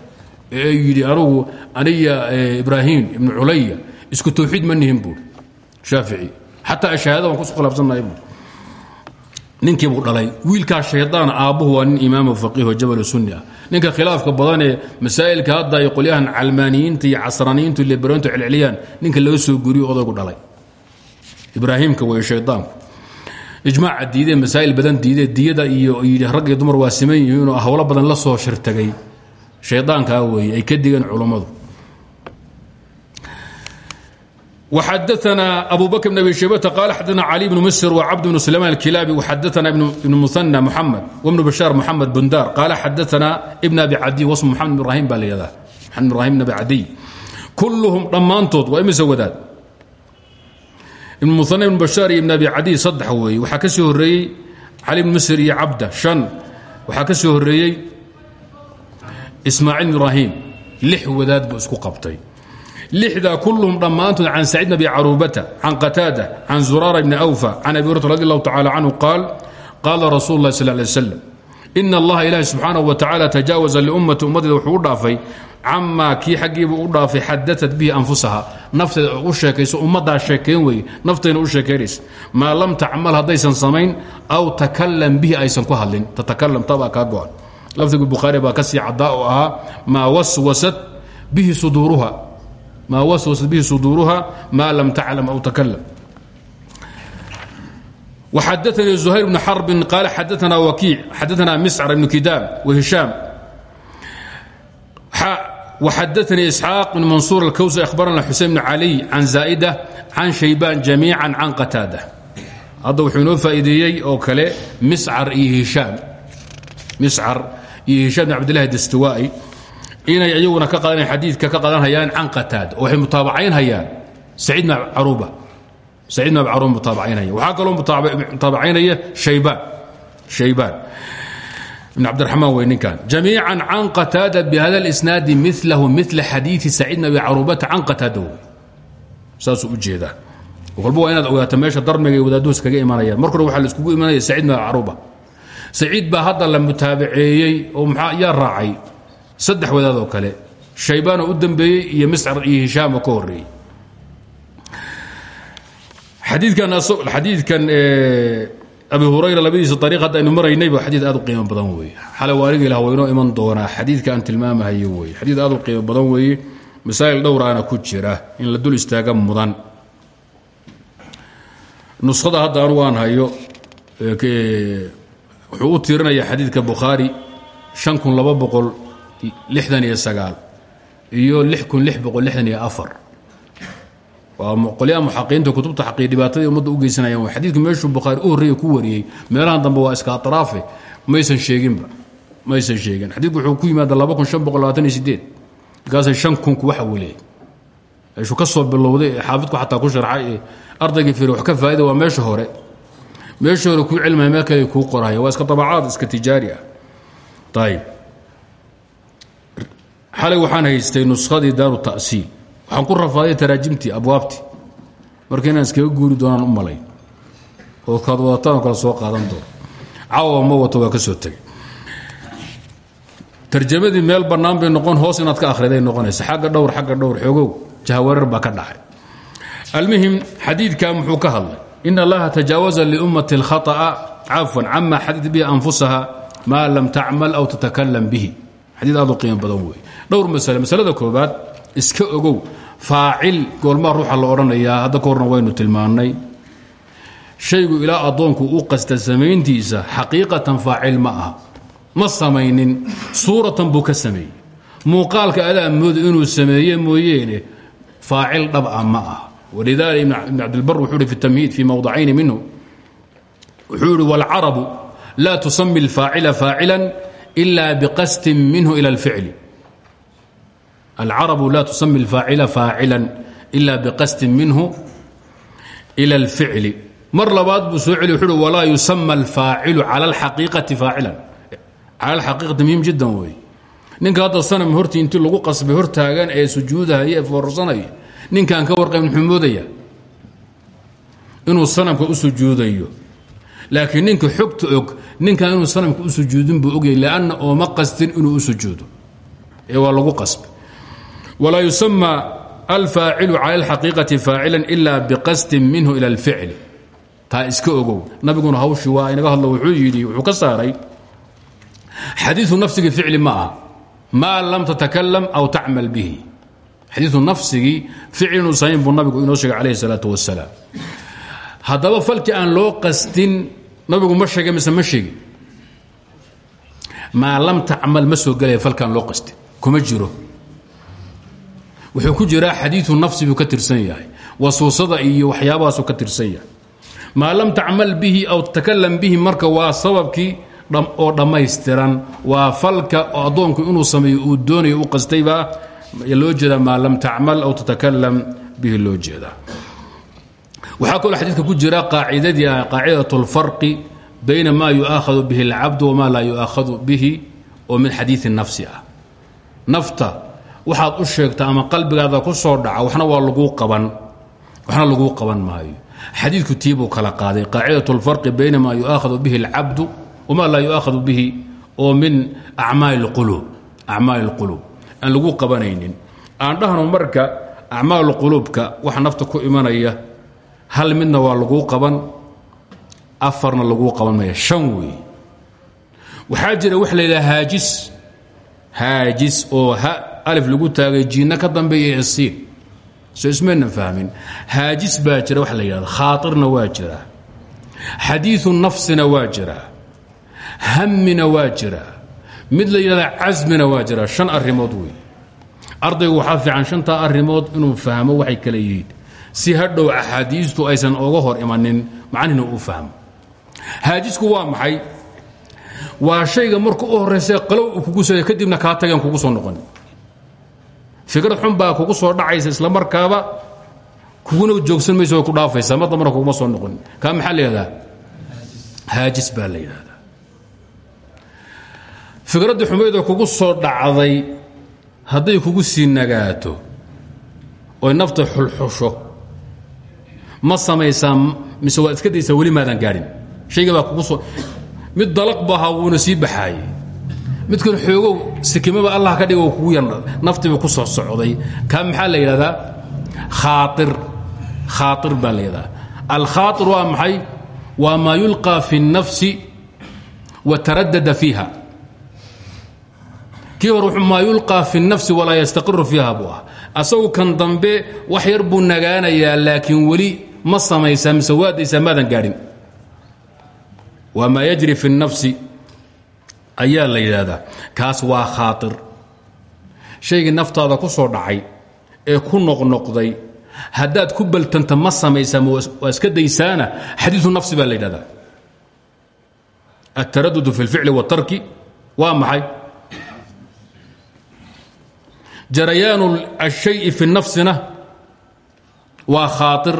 Ee yidhi anugu aniya ibraahim ibnu culaya isku tawxiid ma nihin buuri shaafici. Xataa shahaada waan kusu khilaafsannahay buuri ninkii buu dhalay wiilkaa shaydaan aabbuhu waa nin imaamo faqiiho jabal sunni ah. Ninka khilaafka badan ee masaa'ilka hadda ay qolyahan calmaaniyiinta iyo casraniyiintu liberoontu celceliyaan ninka laga soo guriyo odaygu dhalay. Ibraahimka wey shaydaanku ijmaaca diidee masaa'il badan diidee diyada iyo yidhi rag iyo dumar waa siman yihiinoo hawlo badan la soo shirtagay. Shaydaankaa ah weeye ay ka digeen culummadu xadana abu bakr bn abi shaybata qaal xadana cali bnu msr wcabd bn slman اklaabi xadana ibn muan muxamed wbnu bashaar muxamed bundar qaal xadana ibn abi cadiy wasmu mxamed ibrahim baa la yhadaa mxamed ibrahim bn abi cadiy. Kulluhum dhammaantood waa imisa wadaad? Ibn muana ibn bashaar iyo ibn abi cadiy saddex weeye. Waxaa ka soo horreeyey cali ibn masr iyo cabda shan. Waxaa ka soo horreeyey ismaaciil ibraahim lix wadaad buu isku qabtay. Lixdaa kulluhum dhammaantood can saciid bn abi caruubata can qataada can zuraara awfa can abi hurata radi allahu tacala qaal qaala rasuulu اllahi sal lay slam ina ilaahi subxaanahu wa tacala tajaawaza liummati ummaddeeda. Wuxuu u dhaafay camaa kii xaggiibuu u dhaafay xadaat bihi anfusaha nafteeda u sheekayso ummaddaa sheekayn weeye naftayna u sheekaynaysa maa lam tacmal haddaysan samayn aw takalam bihi aysan ku hadlin tatakalam tabaa kaa go-an lafdigu bukhaari baa ka sii caddaa oo ahaa maa waswasat bihi suduuruha maa waswasat bihi suduuruha maa lam taclam aw takalam وxadثnي زhayر بن xرب qال xadثna وكيiع xadثna mسcر بن kidاm وهiشhاm وxadثnي إسحاaq بن maنصور الكwسي أخبرna xusين بن علي عن زائدة عن شhaybان جaميiعا عن qتاadة hadda wuxuu inoo faa'iideeyey oo kale mscar iyo hiشhaam mscar iyo hiشham بن cabdالlahi dاstawائي inay iyaguna ka qadan xadiidka ka qadanhayaan can qataada oo waxay mutaabacaynhayaan سacيid بن caruba saciid bn abcaruun mutaabacaynaya waxaa kaloo mutaabacaynaya shaybaan shaybaan ibn cabdiraxmaan wey ninkan. Qataada bihada اlisnaadi milahu mila xadiidi saciid bn abi carubata can qataada wey. Saasuu u jeedaa. Walba waa inaad ogaato meesha darmiga wadaadduhu iskaga imanayaan markore waxaa la iskugu imanaya saciid abi caruba saciid baa hadda la mutaabaceeyey oo maxaa yaa raacay saddex kale. Shaybaanoo u dambeeyey iyo miscar iyo hishaam oo ka horreeyey. Xadiikan abi hurayra labadiisa ariiq hadda aynu maraynayba xadiid aad u qiimo badan weeye. Xalay waaliga ilah waynoo iman doonaa. Xadiidka aan tilmaamahayo weye xadiid aad u qiimo badan weeye. Masaa'il dhowraana ku jira in la dul istaaga mudan. Nuskhada hadda anugu aan hayo wuxuu u tirinaya xadiidka bukhaari an kun laba boqol lixdan iyo sagaal iyo lix kun lix boqol lixdan iyo afar qolyaha muxaqiinta kutubta xaqii dhibaatadii ummadda u geysanayaan w xadiidku meeshuu bukhaari u horreeya ku wariyey. Meelahan dambe waa iska atraafe. Maysan sheeginba maysan sheegin. Xadiidku wuxuu ku yimaada laba kun shan boqol labaatan iyo sideed markaasay shan kunku waxa weleey meeshuu ka soo bilowday ee xaafidku xataa ku sharxay ee ardaygii firi wax ka faa'ida waa meesha hore. Meesha hore kuu cilmaya meel kale kuu qoraya. Waa iska dabacaad iska tijaari ah. Ayib xalay waxaan haystay nuskadii daaru ta'siil waxaan ku rafaaday taraajimtii abwaabtii. Marka inaan iskaga guuri doonaan u malayn oo kaad wadataan kale soo qaadan doon. Caawa ma wato ka soo tegey tarjamadii meel bannaan noqon hoos inaad ka akhriday noqonaysa. Xagga dhowr xagga dhowr xoogow jahwareer baa ka dhacay. Almuhim xadiidkaa muxuu ka hadlay. In allaha tajaawaza liummati اlkhaطa'a cafwan cama xadid bihi anfusaha maa lam tacmal aw tatakalam bihi. Xadiid aad u qiimo badan weeye. Dhowr masale. Masalada koobaad iska ogow faacil goolmaa ruuxa la odhanayaa hadda ka horna waynu tilmaannay shaygu ilaa addoonku u qasta samayntiisa xaqiiqatan faacil ma aha ma samaynin suuratan buu ka sameeyey muuqaalka adaa mooda inuu sameeye mooyeene faacil dhab ah ma aha walidaalika ibn cabdilbar wuxuu hi fi tamhiid fii mowdacayni minhu wuxuu ihi wاlcarabu laa tusami اlfaacila faacila ila biqastin minhu ila اlficli alcarabu laa tusami اlfaacila faacila ila biqastin minhu ila اlficli mar labaad buu soo celi wuxu uhi walaa yusama alfaacilu cala alxaqiiqati faacilan cala alxaqiiqati wey ninka hadda sanam hortii intii lagu qasbay hortaagan ee sujuudahaya ee ninkaan ka warqayn muxuu inuu sanamka u sujuudayo laakiin ninka xogta og ninkan inuu sanamka u sujuudin buu ogyahay lanna ooma qastin inuu u sujuudo ee waa lagu qasbay walaa yusama alfaacilu cala alxaqiiqati faacila ila biqastin minhu ila alficli. Taa iska ogow nabiguna hawshii waa inaga hadlo wuxuu yidhi wuxuu ka saaray xadiiu nafsigii ficli ma aha maa lam tatakalam aw tacmal bihi. Xadiiu nafsigii ficli inuu samayn buu nabigu inoo sheegay calayhi salaatu wasalaam haddaba falkii aan loo qastin nabigu ma sheegay mise ma sheegin maa lam tacmal ma soo gelaya falkaan loo qastin kuma jiro wuxuu ku jiraa xadiiu nafsi buu ka tirsan yahay wasuusada iyo waxyaabahaasuu ka tirsan yahay. Maa lam tacmal bihi aw tatakalam bihi marka waa sababkii oo dhammaystiran. Waa falka addoonku inuu sameeyo uu doonayo u qastaybaa loo jeedaa maa lam tacmal aw tatakalam bihi loo jeedaa. Waxaa kaloo xadiidka ku jira qaacidadii ah qaacidat اlfarqi bayna ma yu'aakhadu bihi اlcabdu wama laa yu'aakhadu bihi oo min xadiii nafsi ah. Nafta waxaad u sheegta ama qalbigaada ku soo dhaca waxna waa laguu qaban waxna laguu qaban maayo xadiidku tiibuu kala qaaday qaacidaة اlfarqi bayna ma yu'aakhadu bihi اlcabdu wama laa yu'aakhadu bihi oo min acmaali اlquluub aan lagu qabanaynin aan dhahno marka acmaal quluubka waxa nafta ku imanaya hal midna waa laguu qaban afarna laguu qaban maya shan weey waxaa jira wax la yidhaha haajis haajis oo ha alif lagu taagay jiinna ka dambeeya isiin soo ismaynan fahmin haajis baa jira wax la yidhahdo khaairna waa jira xadiiu nafsina waa jira hammina waa jira mid la yidhahda casmina waa jira shan arrimood wey. Ardaygu waxaa fiican shantaa arrimood inuu fahmo waxay kale yihiin si hadhow axaadiistu aysan oga hor imanin macnihina uu fahmo. Haajisku waa maxay? Waa shayga marka u horraysa qalow kugu soo kadibna kaa tageen kugu soo noqon fikrad xun baa kugu soo dhacaysa isla markaaba kuguna joogsan mayso way ku dhaafaysaa mar dambana kuguma soo noqon. Kaa maxaa la yidhahdaa? Haajis baa la yidhahdaa. Fikraddii xumaydoo kugu soo dhacday hadday kugu sii nagaato oy nafta xulxusho ma samaysaa mise waad iska daysaa weli maadan gaadhin shayga baa kugu soo mid dalaq bu ahaa wuuna sii baxaayey midkan xoogow sikimaba allah ka dhigo kugu yar naftiiba ku soo socday kaa maxaa la yidhahdaa khaair khaair baa la yidhahdaa alkhaair waa maxay waa maa yulqaa fi الnafsi wa taradada fiiha kii hore wuxuu maa yulqaa fi الnafsi walaa yastaqiru fiiha buu ah asagu kan dambe wax yar buu nagaanayaa laakiin weli ma samaysaa mise waadaysaa maadan gaadhin waa maa yajri fi الnafsi ayaa la yidhaahdaa kaas waa khaair shaygii naftaada ku soo dhacay ee ku noqnoqday haddaad ku baltanta ma samaysaa ma waa iska daysaana xadiiu nafsi baa la yidhahdaa التردد في الفعل والترك waa maxay jarayaan الشhayء في النفسina waa khaaطir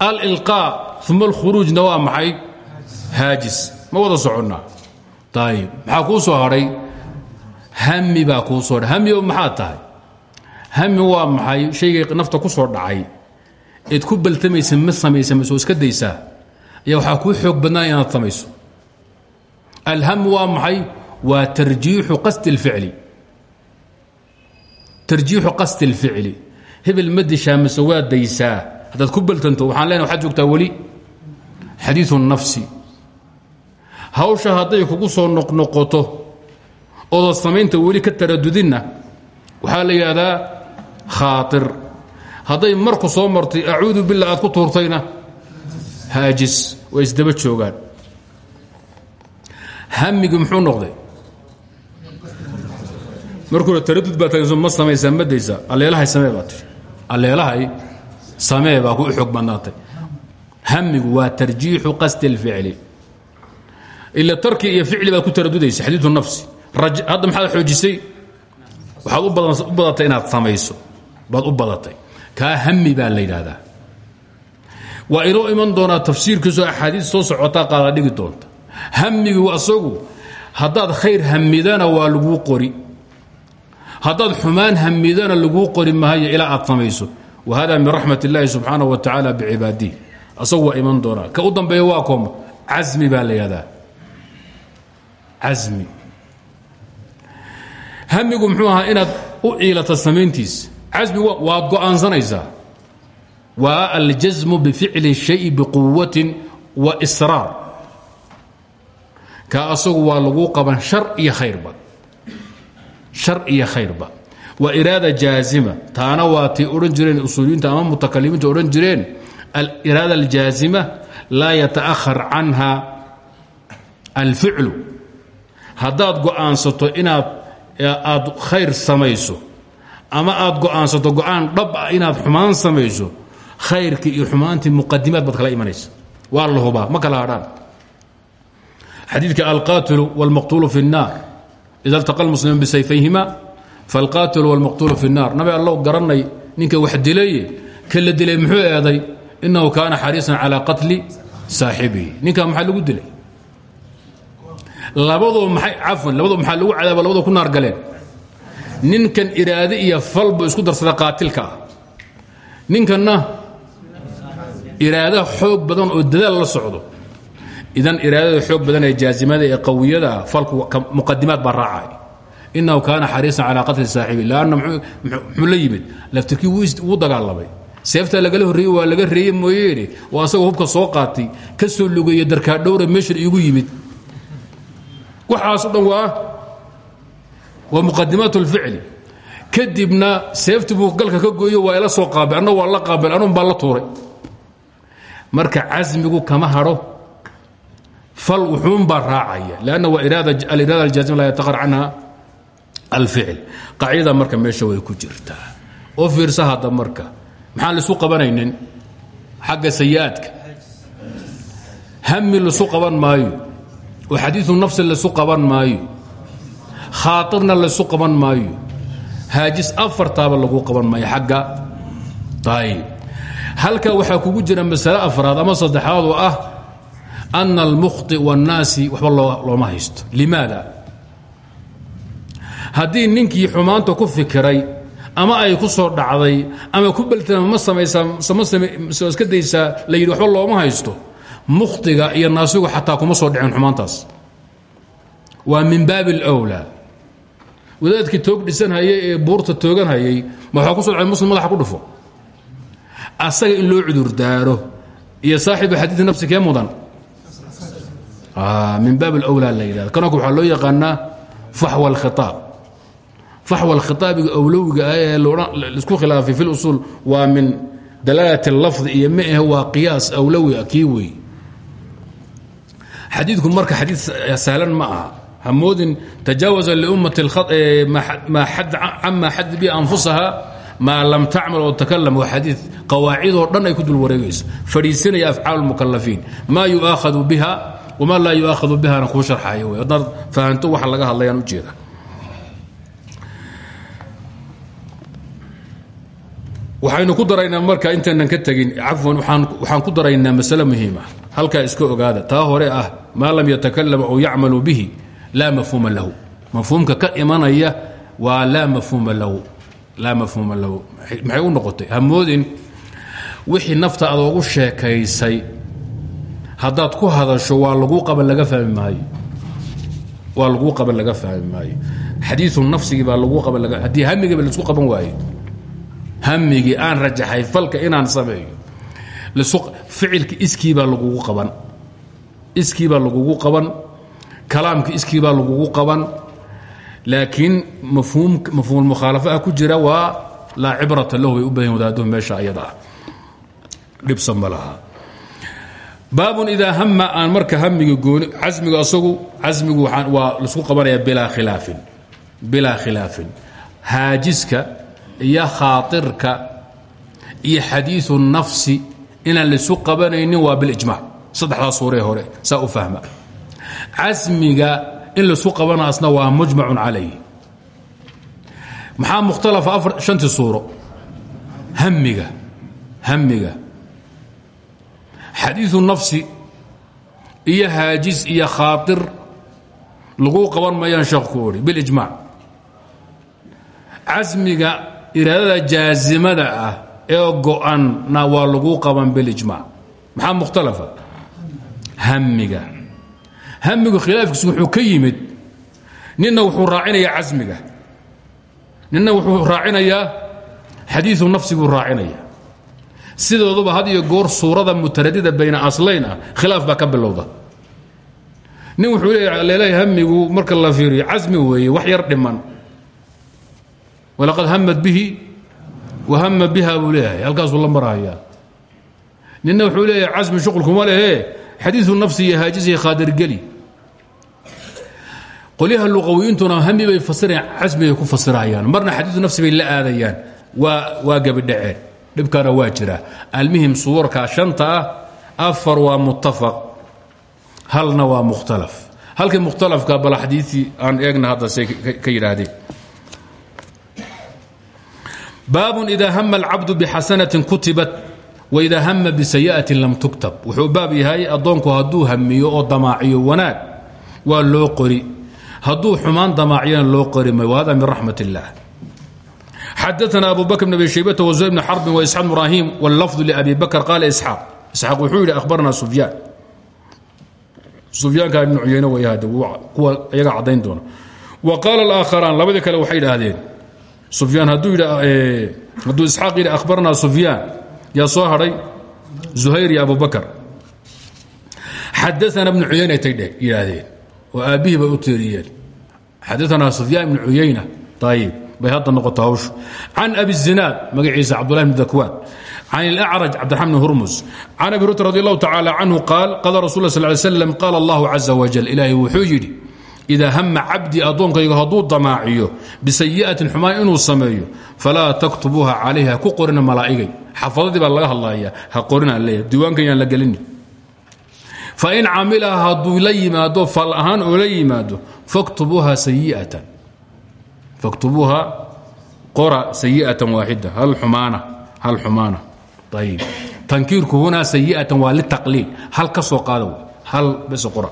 alإlقاء ثuma الkhuruuجna waa maxay haajis ma wada soconnaa ayib maxaa kuu soo hadhay hami baa kuu soo hami o maxaad tahay? Hami waa maxay? Shaygay nafta ku soo dhacay. Id ku baltamaysa ma samaysa masoo iska daysaa ayaa waxaa kuu xoog badnaan inaad samayso. Alham waa maxay? Waa tarjiixu qasdi اlficli tarjiixu qasdi اlficli hebel ma dishaa mase waa daysaa. Haddaad ku baltanto waxaan leenaha waxaad joogtaa weli. Xadiiu nafsi hawsha hadday kugu soo noqnoqoto oodad samaynta weli ka taradudinna waxaa la yidhaahdaa khaaطir hadday marku soo martay acuudu billah aad ku tuurtayna. Haajis way isdaba joogaan. Hamigi muxuu noqday? Markuuna taradud baa taganso ma samaysaa ma alleelahay samee baa tii alleelahay samee baa ku xoog badnaatay. Hamigu waa tarjiixu qasdi ila tarki iyo ficli baad ku taradudaysa xadiiu nafsi. Hadda maxaad xoojisay? Waxaad u badatay inaad samayso. Baad u badatay. Kaa hami baa la yidhaahdaa. Waa inoo iman doonaa tafsiirkiisoo axaadiis soo socotaa qaada dhigi doonta. Hamigu asagu haddaad khayr hamidana waa laguu qori. Haddaad xumaan hamidana laguu qori mahayo ilaa aad samayso. Wa hada min raxmat اllaahi subxaanaه wa tacaala bicibaadihi asagu waa iman doonaa. Ka u dambeeya waa kooma. Casmi baa la casmi hamigu muxuu ahaa inaad u ciilato samayntiisa casmi waad go'aansanaysaa. Waa aljasmu bificli الshay biquwatin wa sraar ka asagu waa laguu qaban shar iyo khayrba. Shar iyo khayrba. Waa iraada jaazima. Taana waa tay odhan jireen usuuliyiinta ama mutakalimiinta odhan jireen aliraada aljaazima laa yata'ahar canha alficlu haddaad go'aansato inaad aad khayr samayso ama aad go'aansato go'aan dhab ah inaad xumaan samayso khayrkii iyo xumaantii muqadimaad baad kala imanaysa waa la hubaa ma kala hadhaan xadiidka alqaatilu wاlmaqtuulu fi الnaar ida اltaqa اlmuslimuun bisayfayhima falqaatilu wاlmaqtuulu fi الnaar nabi allow garanay ninka wax dilaye ka la dilay muxuu eeday inahu kaana xariisan calىa qatli saaxibihi ninkaa maxaa lagu dilay Labadoo maay cafwan labadoo maxaa lagu cadaaba labadoo ku naar galeen. Ninkan iraade iyo falbu isku darsada qaatilka ah. Ninkanna xoog badan oo dadaal la socdo. Idan iraadada xoog badan ee jaazimada ee qawiyada falku muqadimaad baa raacay. Inahu kaana xariisan calaa qatli saaxibi lanna muxuu la yimid? Laftirkii wuu dagaalamay seeftaa lagala horreeye waa laga reeye mooyeene. Oo asagoo hubka soo qaatay ka soo lugeeye darkaadhowra meeshan iigu yimid waxaaso dhan waa waa muqadimaat اlficli kadibna seefti buu galka ka gooyo waa ila soo qaabay waa la qaabal anun baa la tuuray. Marka casmigu kama hadho fal wuxuun baa raacaya lanna waa aliraada aljaazima laa yataqar canha alficl. Qaacida marka meesha way ku jirtaa. Oo fiirsa hadda marka maxaan laisu qabanaynin? Xagga sayi'aadka hami laisu qaban maayo oo xadiiu nafsi laisu qaban maayo. Khaairna laisu qaban maayo. Haajis afartaaba lagu qaban maayo xagga. Ayb halka waxaa kugu jira masale afraad ama saddexaad oo ah ana almukhطi wاnnaasi waxba looma haysto. Limaada? Haddii ninkii xumaanta ku fikiray ama ay ku soo dhacday ama ku beltama ma samaysaa ma iska daysaa la yidhi looma haysto mukhtiga iyo naasigu xataa kuma soo dhicin xumaantaas waa min baabi اlأwlaa wadaadkii toog dhisanhayay ee buurta tooganhayay ma waxaa ku so dhacay muslim madaxa ku dhufo asaga in loo cudurdaaro iyo saaxibu xadiid nafsi kee mudan min baab اlأwlaa la yidhahda kanaka waxaa loo yaqaanaa faxwa اlkhiطaab faxwa اlkhitaabiga awlowiga ah ee laisku khilaafay fi اlusuul waa min dalaalat اlafdi iyo ma ahe waa qiyaas awlowi a kii wey xadiidku marka xadiid sahlan ma aha. Hamoodin tajaawaza liummati cama xad bi anfusaha maa lam tacmal oo takalam waa xadii qawaacidoo dhan ay ku dul wareegayso. Fadhiisinaya afcaal اlmukalafiin maa yuaakhadu biha wma laa yuaakhadu bihana kuu sharxayo wey haddaad fahanto waxa laga hadlayaan ujeeda waxaynu ku daraynaa marka intaynan ka tegin. Cafwan waxaan ku daraynaa masale muhiima halkaa iska ogaada. Taa hore ah maa lam yatakalam aw yacmalu bihi laa mafhuuma lahu. Mafhuumka ka imanaya waa laa mafhuuma lahu. Laa mafhuuma lahu. Maxay u noqotay? Hamoodin wixii nafta adoogu sheekaysay haddaad ku hadasho waa laguu qaban laga fahmi maayo. Waa laguu qaban laga fahmi maayo. Xadiiu nafsigii baa laguu qaban haddii hamigiiba la isku qaban waayo. Hamigii aan rajaxay falka inaan sameeyo ficilka iskiibaa lagugu qaban. Iskiibaa lagugu qaban. Kalaamka iskiibaa lagugu qaban. Laakiin mafhuumulmukhaalafaha ku jira waa laa cibrata lahu bay u badan wadaaduhu meesha ayada ah. Dhibsan ma laha. Baabun marka hamiga gooni casmigu asagu casmigu waa la isku qabanaya bilaa khilaafin bilaa khilaafin. Haajiska iyo khaairka iyo xadiiu nafsi inaan laisu qabanaynin waa bilijmac saddexdaa suuree hore saa u fahma. Casmiga in laisu qabanaasna waa mujmacun calayh maxaa mukhtalafa shantii suuro? Hamiga hamiga xadiiu nafsi iyo haajis iyo khaair laguu qaban mayaan sheekku uri bilijmac casmiga iraadada jaazimada ah ee go-anna waa laguu qaban bilijmac maxaa mukhtalafa hamiga hamigu khilaafkiisu wuxuu ka yimid nina wuxuu raacinayaa casmiga. Nina wuxuu raacinayaa xadiiu nafsi buu raacinaya sidooduba had iyo goor suurada mutaradida bayna aslayn ah khilaaf baa ka bilowda. Nin wuxuu leeyahay hamigu marka la fiiriyo casmi weeye wax yar dhiman. Walaqad hamad bihi wahama biha buu leeyahay halkaasuu la marhayaa nina wuxuu leeyahay casmi shuqulkuma lehe xadiiu nafsi iyo haajis iyo khaadirgeli qolyaha luqawiyiintuna hami bay fasirayaan casmibay ku fasirayaan marna xadiiu nafsi bay la aadayaan waa waa gebidhaceen dhibkana waa jira almihim suwarka shanta ah afar waa muttafaq halna waa mukhtalaf halkii mukhtalafka bal xadiiii aan eegna hadda say ka baabun ida hama alcabdu bixasanatin kutibat waidaa hama bisayi'atin lam tuktab wuxuu baab yahay addoonku hadduu hamiyo oo damaaciyo wanaag waa loo qori hadduu xumaan damaaciyana loo qori may wahada min raxmat اllah xadaana abu bakr bn abi shaybata wزuhayr bn xarbin waisxaaq ibrahim wاllafظu labi bakr qaala isxaaq isxaaq wuxuu yidhi ahbarna sufyaan sufyaanka ibnu cuyeyne way hade kuwa iyaga caddayn doona wa qaala alaaakharaan labadii kale waxay idhaahdeen sufyaan hadduu hadduu isxaaq yidhi ahbarna sufyaan yaa soo hadhay? Zuhayr iyo abu bakr xadaana bnu cuyayna tay yidhaahdeen. Oo aabbihii bay u tiiriyeen xadaanaa sufyaan ibnu cuyayna ayib bay hadda noqoto hawshu. Can abi zinaad magaciisa cabdulahi bn dakwaan. Can اlأcraj cabdiraxman bn hurmus can abi hurata radi allahu tacaala canhu qaal qaala rasul sl ly slam qaala allahu caza wajal ilaahay wuxuu yidhi idaa hama cabdii addoonkayga hadduu damaaciyo bisayi'atin xumaan inuu sameeyo falaa taktubuuha calayha ku qorina malaa'igay xafadadii baa laga hadlaya ha qorinaan leeyahay diiwaankan yaan la gelini fain camilaha hadduu la yimaado fal ahaan oo la yimaado faktubuuha sayi'atan faktubuuha qora sayi'atan waaxida hal xumaana hal xumaana ayib tankiirku hunaa sayi'atan waa litaqliil hal ka soo qaada hal bes qora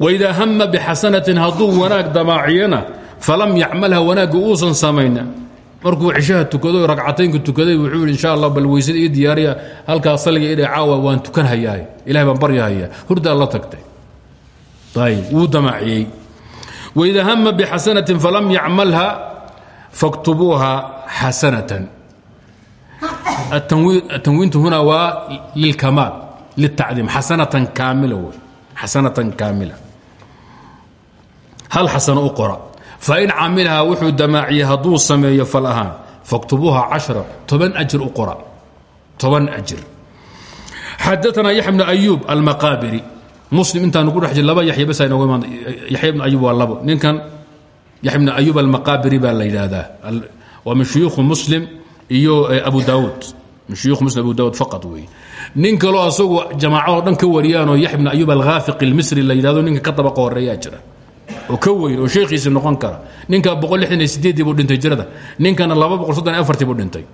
waidaa hama bixasanatin hadduu wanaag damaaciyana falam yacmalha wanaagga uusan samayna markuu cishaha tukado ragcataynka tukaday wuxuu yidhi insha allah bal weysada ii diyaariya halkaas saliga idha caawa waan tukan hayaa ilahay baan baryahayaa hurdaa la tagtay ayb wuu damaaciyey waidaa hama bixasanatin falam yacmalha faktubuuha xasanatan atanwiintu huna waa lilkamaal liltacdiim xasanatan kaamila wey xasanatan kaamila hal xasano u qora. Fain camilhaa wuxuu damaaciyey hadduu sameeyo fal ahaan faktubuuha toban ajir u qora. Toban ajir. Xadaanaa yaxya bnu ayuub almaqaabiri. Muslim intaanu ku dhex laba yaxya bas inooga imaan yaxya bnu ayuub waa labo. Ninkan yaxya bnu ayuub almaqaabiri baa la yidhaahdaa. Waa min shuyuukhu muslim iyo abu daawuud. Min shuyuukh muslim abu daawuud faqad weeye nin kaloo asagu jamaacadoo dhan ka wariyaanoo yaxya bnu ayuub alghaafiqi almisri la yidhahdo ninka ka dabaqa jira oo ka weyn oo sheekhiisi noqon kara. Ninka buu dhintay jirada ninkana buu dhintay.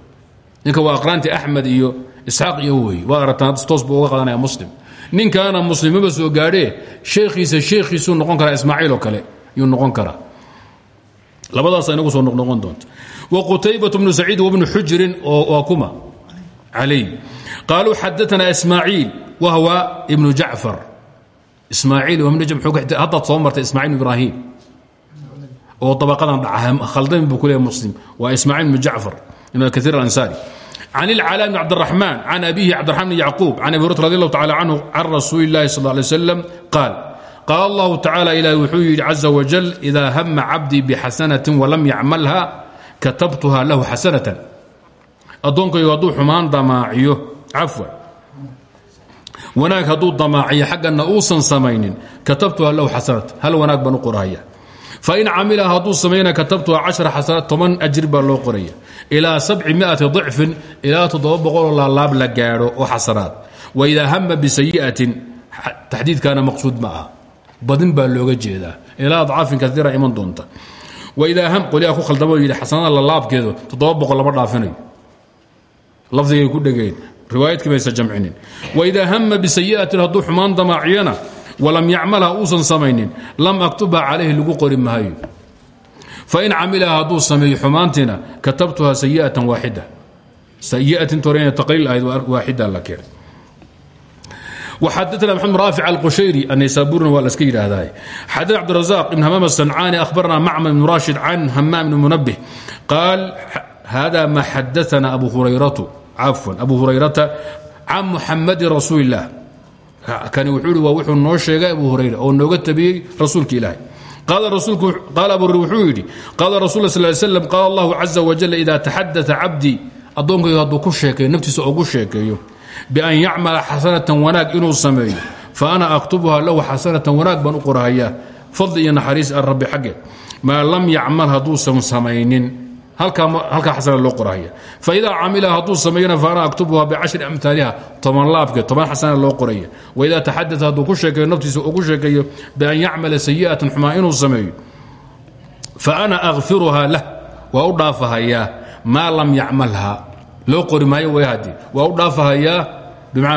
Ninka waa aqraanti axmed iyo isxaaq iyo wey. Waa aragtaan toos buu qadanaya muslim. Ninkaana muslimaba soo gaadhee sheekhiisa sheekhiisuu noqon karaa ismaaciil oo kale yuu noqon karaa. Labadaasa inagu soo noqnoqon doonta wa qutaybat bnu saciid wabnu xujirin waa kuma. Calay qaaluu xadaana ismaaciil wahwa ibnu jacfar ismaaciil haddaad soo martay ismaaciil ibraahim oo dabaqadan dhaca khaldayn buu ku leeyahy muslim. Waa ismaaciil bnu jacfar ibn kaiir alansaari. Can ilcalaa bn cabdiraxmaan can abihi cabdiraxman bn yacquub can abi hurata radi allahu tacala canhu can rasuuli illahi sal lay slam qaal qaala allahu tacala ilahi wuxuu yidhi caza wajal idaa hama cabdii bixasanatin walam yacmalha katabtuha lahu xasanatan. Addoonkaygu hadduu xumaan damaaciyo cafwan wanaag hadduu damaaciyo xaggana uusan samaynin katabtuha lahu xasanat hal wanaag baan u qorahaya. Fain camilaha hadduu samayna katabtuha cashara xasanat toban ajir baa loo qoraya. Ilaa sabci miati dicfin ilaa toddoba boqoloo la gaadho oo xasanaad waidaa hama bisayi'atin taxdiidkaana maqsuud ma badin baa looga jeedaa. Ilaa adcaafin kaiira iman doonta. Waidaa ham qoliyaa ku khaldamo yidhi xasanada lalaabkeedu toddoba boqol lama dhaafinayo. Lafdigay ku dhegeen waidaa hama bisayiatin hadduu xumaan damaaciyana walam yacmalha uusan samaynin lam aktuba calayhi lagu qori maayo. Fain camilaha hadduu sameeyo xumaantiina katabtuha sayiatan waaxida. Xadana mxamed raafic alqushayri anaysaburina waa la iska yidhaahdaa xadana cabdirazaq ibn hamaam asancaani ahbarna macmar ibn rashid can hamaam ibn munabih qaal hada ma xadaana abu hurayratu cafwan abu hurayrata can muxamadin rasuuli الlah kani wuxuu i waa wuxuu noo sheegay abu hurayra oo nooga tabiyey rasuulka ilaahay. Qaala abu hurayr wuxuu yidhi qaala rasul sl slam qaala allahu caza wajal ida taxadaa cabdii addoonkayga hadduu ku sheekeeyo naftiisa ugu sheekeeyo bian yacmala xasanatan wanaag inuu sameeyo fa ana aktubuha lahu xasanatan wanaag baan u qorahayaa fadli iyo naxariis a rabbi xaggeed. Maa lam yacmal hadduusan samaynin halkaa xasana loo qorahaya faidaa camila hadduu sameeyana fa ana aktubuha bicashri amhaaliha toban laabkeed toban xasana loo qoraya waidaa taxadaa hadduu ku sheekeeyo naftiisa ugu sheekeeyo bian yacmala sayi'atan xumaa inuu sameeyo fa ana akfiruha lah waa u dhaafahayaa maa lam yacmalha. Loo qori maayo way haddi waa u dhaafahayaa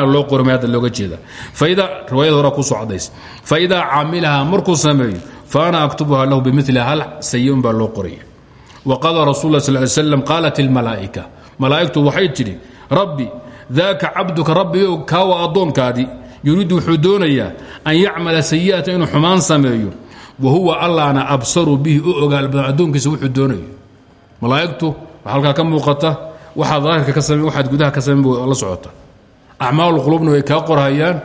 loo qori maayo looga jeeda. Faida riwaayada hore ku soo cadays faidaa camilaha markuu sameeyo fa ana aktubuha lahu bimiliha hal sayi un baa loo qoraya wa qaala rasul ly slam qaalat ilmalaa'ika malaa'igtu waxay tidhi rabbi daaka cabduka rabbigow kaa waa addoonkaadii yuriidu wuxuu doonayaa an yacmala sayi'ata inuu xumaan sameeyo wa huwa allaana absaru bihi u ogaal badan addoonkiisa wuxuu doonayo malaa'igtu waxaa halkaa ka muuqata waxaad daahirka ka samayn waxaad gudaha ka samayn la socota acmaalu qulubna way kaa qorhayaan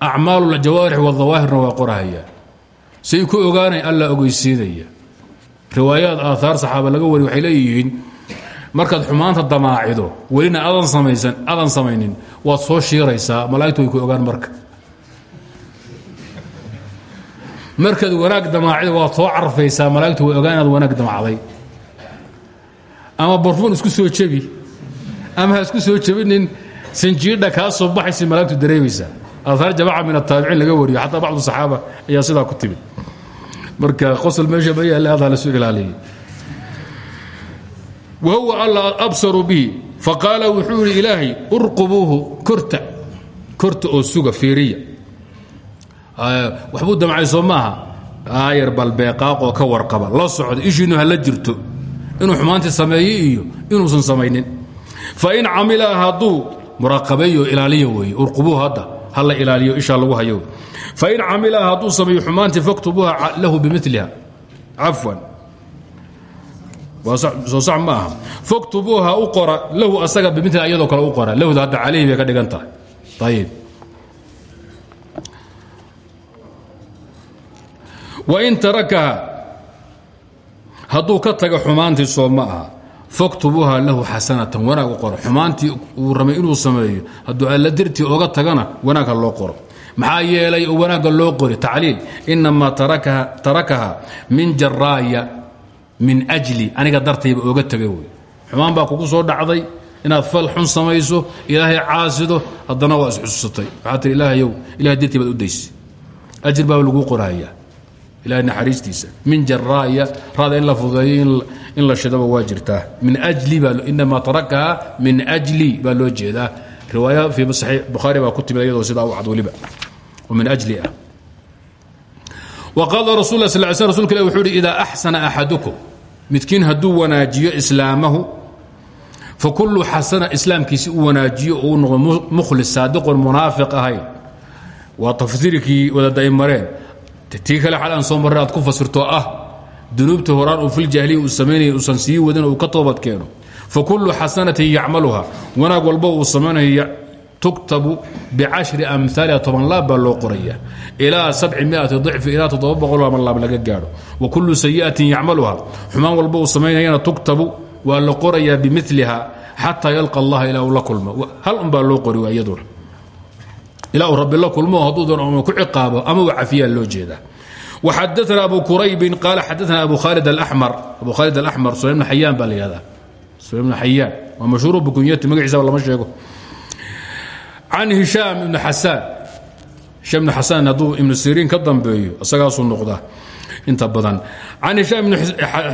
acmaalu jawaarix wadawaahirna waa qorhayaan say ku ogaanay alla ogeysiinaya riwaayaad aaaar saxaaba laga wari waxay leeyihiin markaad xumaanta damaacido welina adan samaysan adan samaynin waad soo shiiraysaa malaa'igtu way ku ogaan marka. Markaad wanaag damaacido waad soo carfaysaa malaa'igtu way ogaan inaad wanaag damacday. Ama barfuun isku soo jebi ama ha isku soo jebinin sanjiidha kaa soo baxaysa malaa'igtu dareemaysaa. Aaaar jamaca min ataabiciin laga wariyo xataa bacdu saxaaba ayaa sidaa ku timid marka qosol meesha ma yaale adaa lasu ilaaliyay wa huwa alla absaru bihi. Faqaala wuxuu yidhi ilaahay urqubuuhu korta korta oo suga fiiriya. Waxbuu damcay soo maaha? Aayar balbeeqaaqoo ka warqaba. La socda ishiinu ha jirto. Inuu xumaantii sameeyo iyo inuusan samaynin. Fain camila hadduu muraaqabeeyo ilaaliya weeye. Urqubuuhu hadda ha la ilaaliyo ishaa lagu hayo. Fain camilaha hadduu sameeyo xumaantii faktubuuha lahu bimiliha cafwan. Soo sax ma aha. Faktubuuha u qora lahu asaga bimiliha iyadoo kale u qora. Lahda hadda calayhi bay ka dhigan tahay. Ayib wain tarakaha hadduu ka taga xumaantii soo ma aha faktubuuha lahu xasanatan wanaag u qoro. Xumaantii uu ramay inuu sameeyo hadduu alla dirtii oga tagana wanaagha loo qoro. Maxaa yeelay oo wanaagga loo qori? Tacliil. Inamaa tarakaha min jaraaya min ajli. Aniga dartayba oga tagay wey. Xumaan baa kugu soo dhacday. Inaad fal xun samayso ilaahay caasido haddana waa isxususatay waxaa tii ilaahayow ilahay dirtii baad u daysa ajir baaba laguu qorahayaa ilahay naxariistiisa. Min jaraaya raada in la fudeeyo la shidaba waa jirtaa min jli inamaa tarakaha min ajli baa loo jeedaa. Riwaaya fii bukhaari baa ku timid iyadoo sidaa u cad weliba oo min ajli ah. Wa qaala rasul sal l sl rsulka ilah wuxuu uhi idaa axsana axadukum. Midkiin hadduu wanaajiyo islaamahu fakullu xasana islaamkiisi u wanaajiyo oo u noqdo mukhlis saadiqon munaafiq ahayn. Waa tafsiirkii waddada ay mareen. Tii kale xal aan soo marray aad ku fasirto ah dunuubta horaan uu filjaahiliya uu samaynaya uusan sii wadin uu ka toobad keeno. Fa kullu xasanatin yacmaluha wanaag walba uu samaynayo tuktabu bicashri amhaaliha toban laab baa loo qoraya. Ilaa sabci miati dicfi ilaa toddoba boqol ama laab laga gaadho. Wa kullu sayi'atin yacmaluha xumaan walba uu samaynayana tuktabu waa la qorayaa bimiliha xataa yalqa allaha ilaa la kulmo. Hal unbaa loo qori waa iyaduna. Ilaa uu la kulmo hadduu doon ku ciqaabo ama uu cafiyaa loo jeedaa وxadثna أbu qraybi qal xadثna أbu khaalid الأحmر abu khaalid الأحmر sulaym بn xayaan baa la yihahdaa sulaym bn xayaan waa mashhuur bkunyati magaciisaba lama sheego can hishaam ibn xasaan hishaam ibn xasaan hadduu ibnu siriin ka dambeeyo isagaasuu noqdaa inta badan can hishaam ibn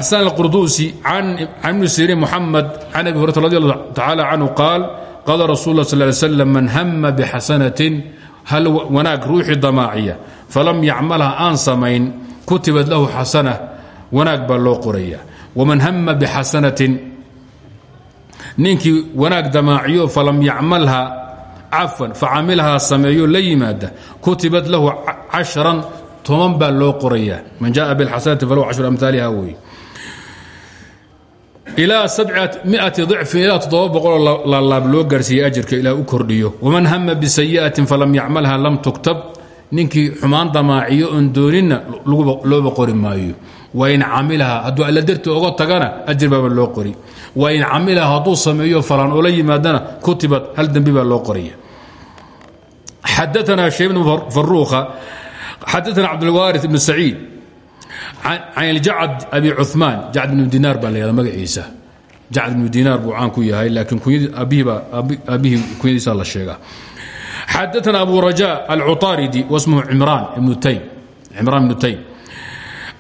xasaan الqurdusi can ibni siriin muxamed can abi hurata radi allahu tacala canhu qaal qaala rasul اlah sal ly slam man hama bxasanaةi hal wanaag ruuxii damaaciya falam yacmalha aan samayn kutibad lahu xasana wanaag baa loo qoraya. Waman hama bixasanatin ninkii wanaag damaaciyo falam yacmalha cafan facamilhaa sameeyo la yimaada kutibad lahu casharan toban baa loo qorayaa man jaءa bixasanati falahu ashru amaaliha wey ilaa miati ضicfin ilaa toddoba boqoloo laalaab loo gaarsiiyey ajirka ilaah u kordhiyo. Waman hama bisayi'atin falam yacmalha lam tuktab ninkii xumaan damaaciyo oon dooninna looba qori maayo. Wain camilaha hadduu alla darti oga tagana ajir baaba loo qori. Wain camilaha hadduu sameeyo falan oola yimaadana kutibad hal dembi baa loo qoraya. Xadaana shay bn faruuka xadaana cabdulwaari ibn saciid can iljacd abi cumaan jacd bnu dinaar baa la yhahda magaciisa. Jacd bnu dinaar buu caan ku yahay laakiin aabihii kunyadiisa la sheegaa xadaana abu raja alcuطaaridi wasmhu imraan ibnu taym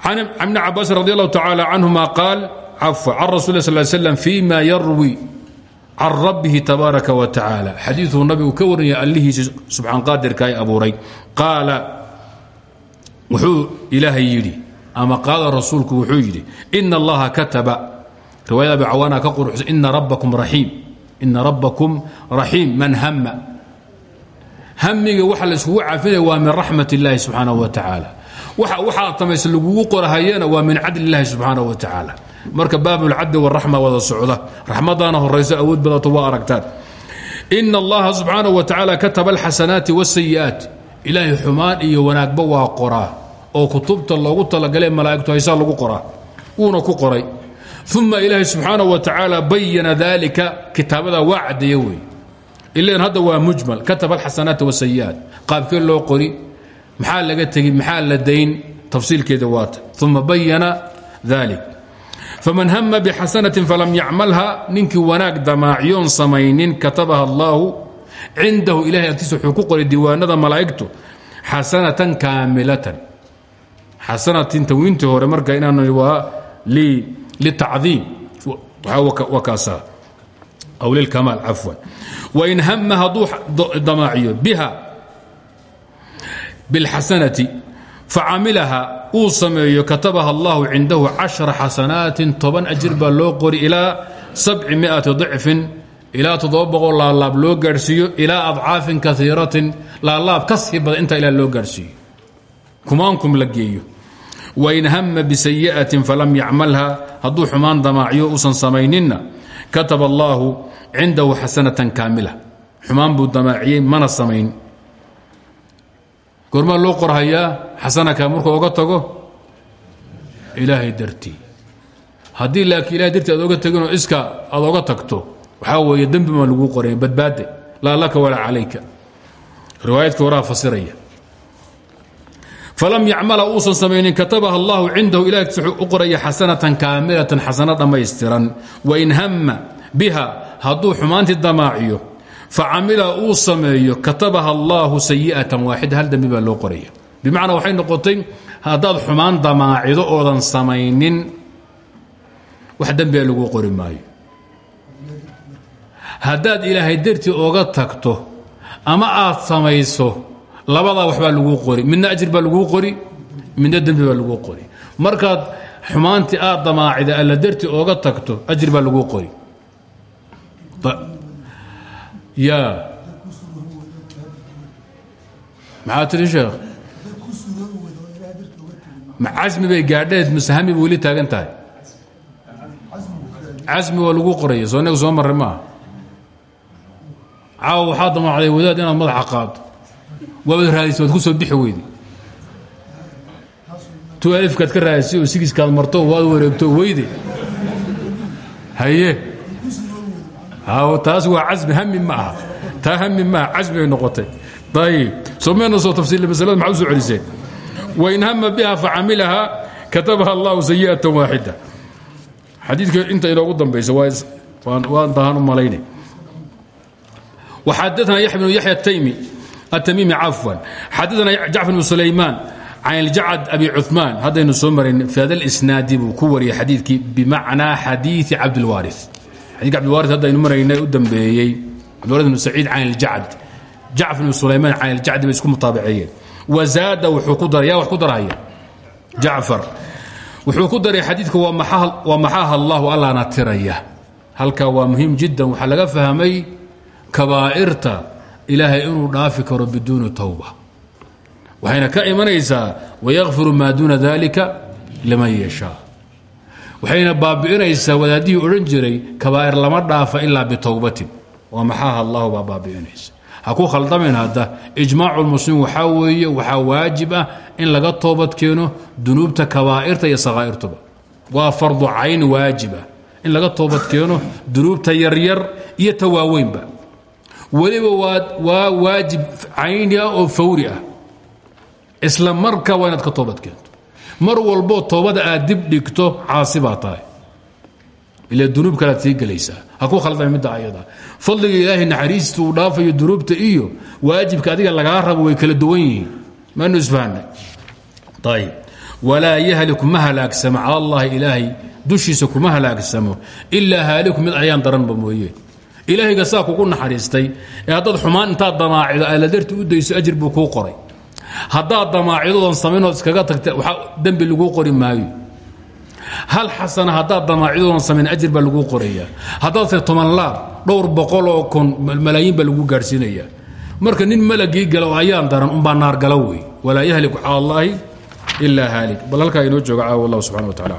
can ibni cabaasin radi allahu tacaala canhuma qaal cafwa can rasul sal slam fima yarwi can rabbihi tabaaraka wa tacaala xadiiuu nabigu ka warinaya allihiisi subxaan qaadirka ay abuuray qaala wuxuu ilaahay yidhi ama qaala rasuulku wuxuu yidhi ina allaha kataba riwaayada abi cawaana ka quruxsa ina rabbakum raxiim ina rabbakum raxiim man hama hamiga waxa la iskugu cafinaya waa min raxmat illaahi subxaanahu wa tacaala. Waxaad tamayse lagugu qorahayana waa min cadli illaahi subxaanahu wa tacaala. Marka baabulcadli waraxma wada socda. Raxmadaana horayso awood badato waa aragtaan. Ina allaha subxaanahu wa tacaala kataba alxasanaati wasayi'aat ilaahay xumaan iyo wanaagba waa qoraa. Oo kutubta loogu talagalee malaa'igtu haysaa lagu qoraa. Wuuna ku qoray. Uma ilaahay subxaanahu wa tacaala bayana dalika kitaabada waa ilan hadda waa mujmal kataba alxasanaati wasayi'aat qaabkee loo qori maxaa laga tegi maxaa la dayn? Tafsiilkeeda waata uma bayana dalik faman hama bxasanaةi falam yacmalha ninkii wanaag damaaciyoon samaynin katabaha allaahu cindahu ilahay agtiisa wuxuu ku qoray diiwaanada malaa'igtu xasanatan kaamilatan. Hore marka inaan waa litacdiim waa kaasaa aw lilkamaal cafwan wain hama hadduu damaaciyo biha biاlxasanati facamilaha uu sameeyo katabaha allahu cindahu cashara xasanaatin toban ajir baa loo qori ilaa sabci miati dicfin ilaa toddoba boqol laalaab loo gaadhsiiyo ilaa adcaafin kaiiratin laalaab ka sii badan intaa ilaa loo gaadhsiiyo kumaankum la geeyo wain hama bisayi'atin falam yacmalha hadduu xumaan damaaciyo uusan samayninna kataba allaahu cindahu xasanatan kaamila. Xumaan buu damaaciyey mana samayn. Goormaa loo qorhayaa xasanaka markuu oga tago ilaahay dartii haddii laakiin ilahay dartii aad oga teginoo iska aad oga tagto waxaa weeye dembi maa laguu qoray badbaade. Laa laka walaa calayka. Riwaayadkii horaa fasiraya falam yacmala uusan samaynin katabaha allahu cindahu ilahay wuxuu u qoraya xasanatan kaamilatan xasano dhammaystiran wain hama biha hadduu xumaantii damaaciyo facamila uu sameeyo katabaha allaahu sayi'atan waaxida hal dembi baa loo qoraya bimacnaa waxay noqotay haddaad xumaan damaacido oodan samaynin wax dembiga laguu qori maayo haddaad ilaahay dartii oga tagto ama aad samayso labadaa waxbaa laguu qori midna ajir baa laguu qori midna dembi baa laguu qori. Markaad xumaantii aad damaacida alla dartii oga tagto ajir baa laguu qori. Ya. Maxaa tiri sheekh? Bay gaadheed mise hami ba weli taagan tahay? Casmi waa lagu qoraya soo inaga soo marray maaha. Caawa waxaa damaacday wadaad inaad madaxa qaado waabad raadisa waad ku soo bixi weyde tu alifkaad ka raadisi oo sigiskaad marto waad wareegto weyde haye. Taas waa cami hami ma aha. Taa hami maaha cami bay noqotay. Ayib somayna soo tafsiil maslada maxaa u soo celiseen wain hama biha facamilaha katabaha allahu sayi'atan waaxida xadiidka inta inoogu dambaysa waan dahan u malaynay waxadaana yaxya bnu yaxya ataymi التmيمi cafوا xadana jacفر بن سlayman can اljacd abi cuثmaan haddaynu soo marayn fi hada اsnaadi buu ku wariyay xadiidkii bimacnaa xadiiثi cabdاlwariث xadika cabdilwari haddaynu maraynay u dambeeyey cabdilwari bn saciid can اljacd jacfar bn sulayman can اljacdi bay isku mutaabaceeyeen wazaada wuxuu ku daray yaa wax ku daraya jacfar wuxuu ku daray xadiidka waa maxaaha allahu allaana tiraya halka waa muhiim jiddan waxaa laga fahmay kabaa'irta ilaahay inuu dhaafi karo biduuni towba waxayna ka imanaysaa wayakfiru maa duuna dalika liman yashaa. Waxayna baabi'inaysaa wadaadihii odhan jiray kabaa'ir lama dhaafa ilaa bitowbatin waa maxaaha allahu baa baabi'inaysa. Ha ku khaldamin hadda ijmaacu lmuslimiin waxaa weeye waxaa waajib ah in laga toobad keeno dunuubta kabaa'irta iyo sakhaa'irtuba waa fardu cayn waajib ah in laga toobad keeno dunuubta yaryar iyo ta waaweynba weliba waa waajib cayni ah oo fawri ah. Isla marka waa inaad ka toobad keento. Mar walboo toobada aad dib dhigto caasi baa tahay. Ila dunuub kalead sii gelaysaa ha ku khaldame midda ayada. Fadliga ilaahay naxariista uu dhaafayo dunuubta iyo waajibka adiga lagaa rabo way kala duwan yihiin. Maanu isfahanay? Ayib walaa yahliku ma halaagsamo cala allahi ilaahay. Dushiisa kuma halaagsamo. Ilaa haaliku mid ayaan daranba mooye ilaahayga saa kugu naxariistay. Ee haddaad xumaan intaad damaacido alla darti u dayso ajir buu kuu qoray. Haddaad damaacidoodan samaynood iskaga tagta dembi laguu qori maayo. Hal xasana haddaad damaacidoodan samayn ajir baa laguu qorayaa. Haddaad ta toban laab dhowr boqol oo kun malaayiin baa laguu gaadhsiinayaa marka nin malagii gala oo ayaan daran umbaa naar gala wey. Walaa yahliku cala allaahi ilaa haalik. Bal halkaa inoo jooga caawa wallahu subxana wa tacala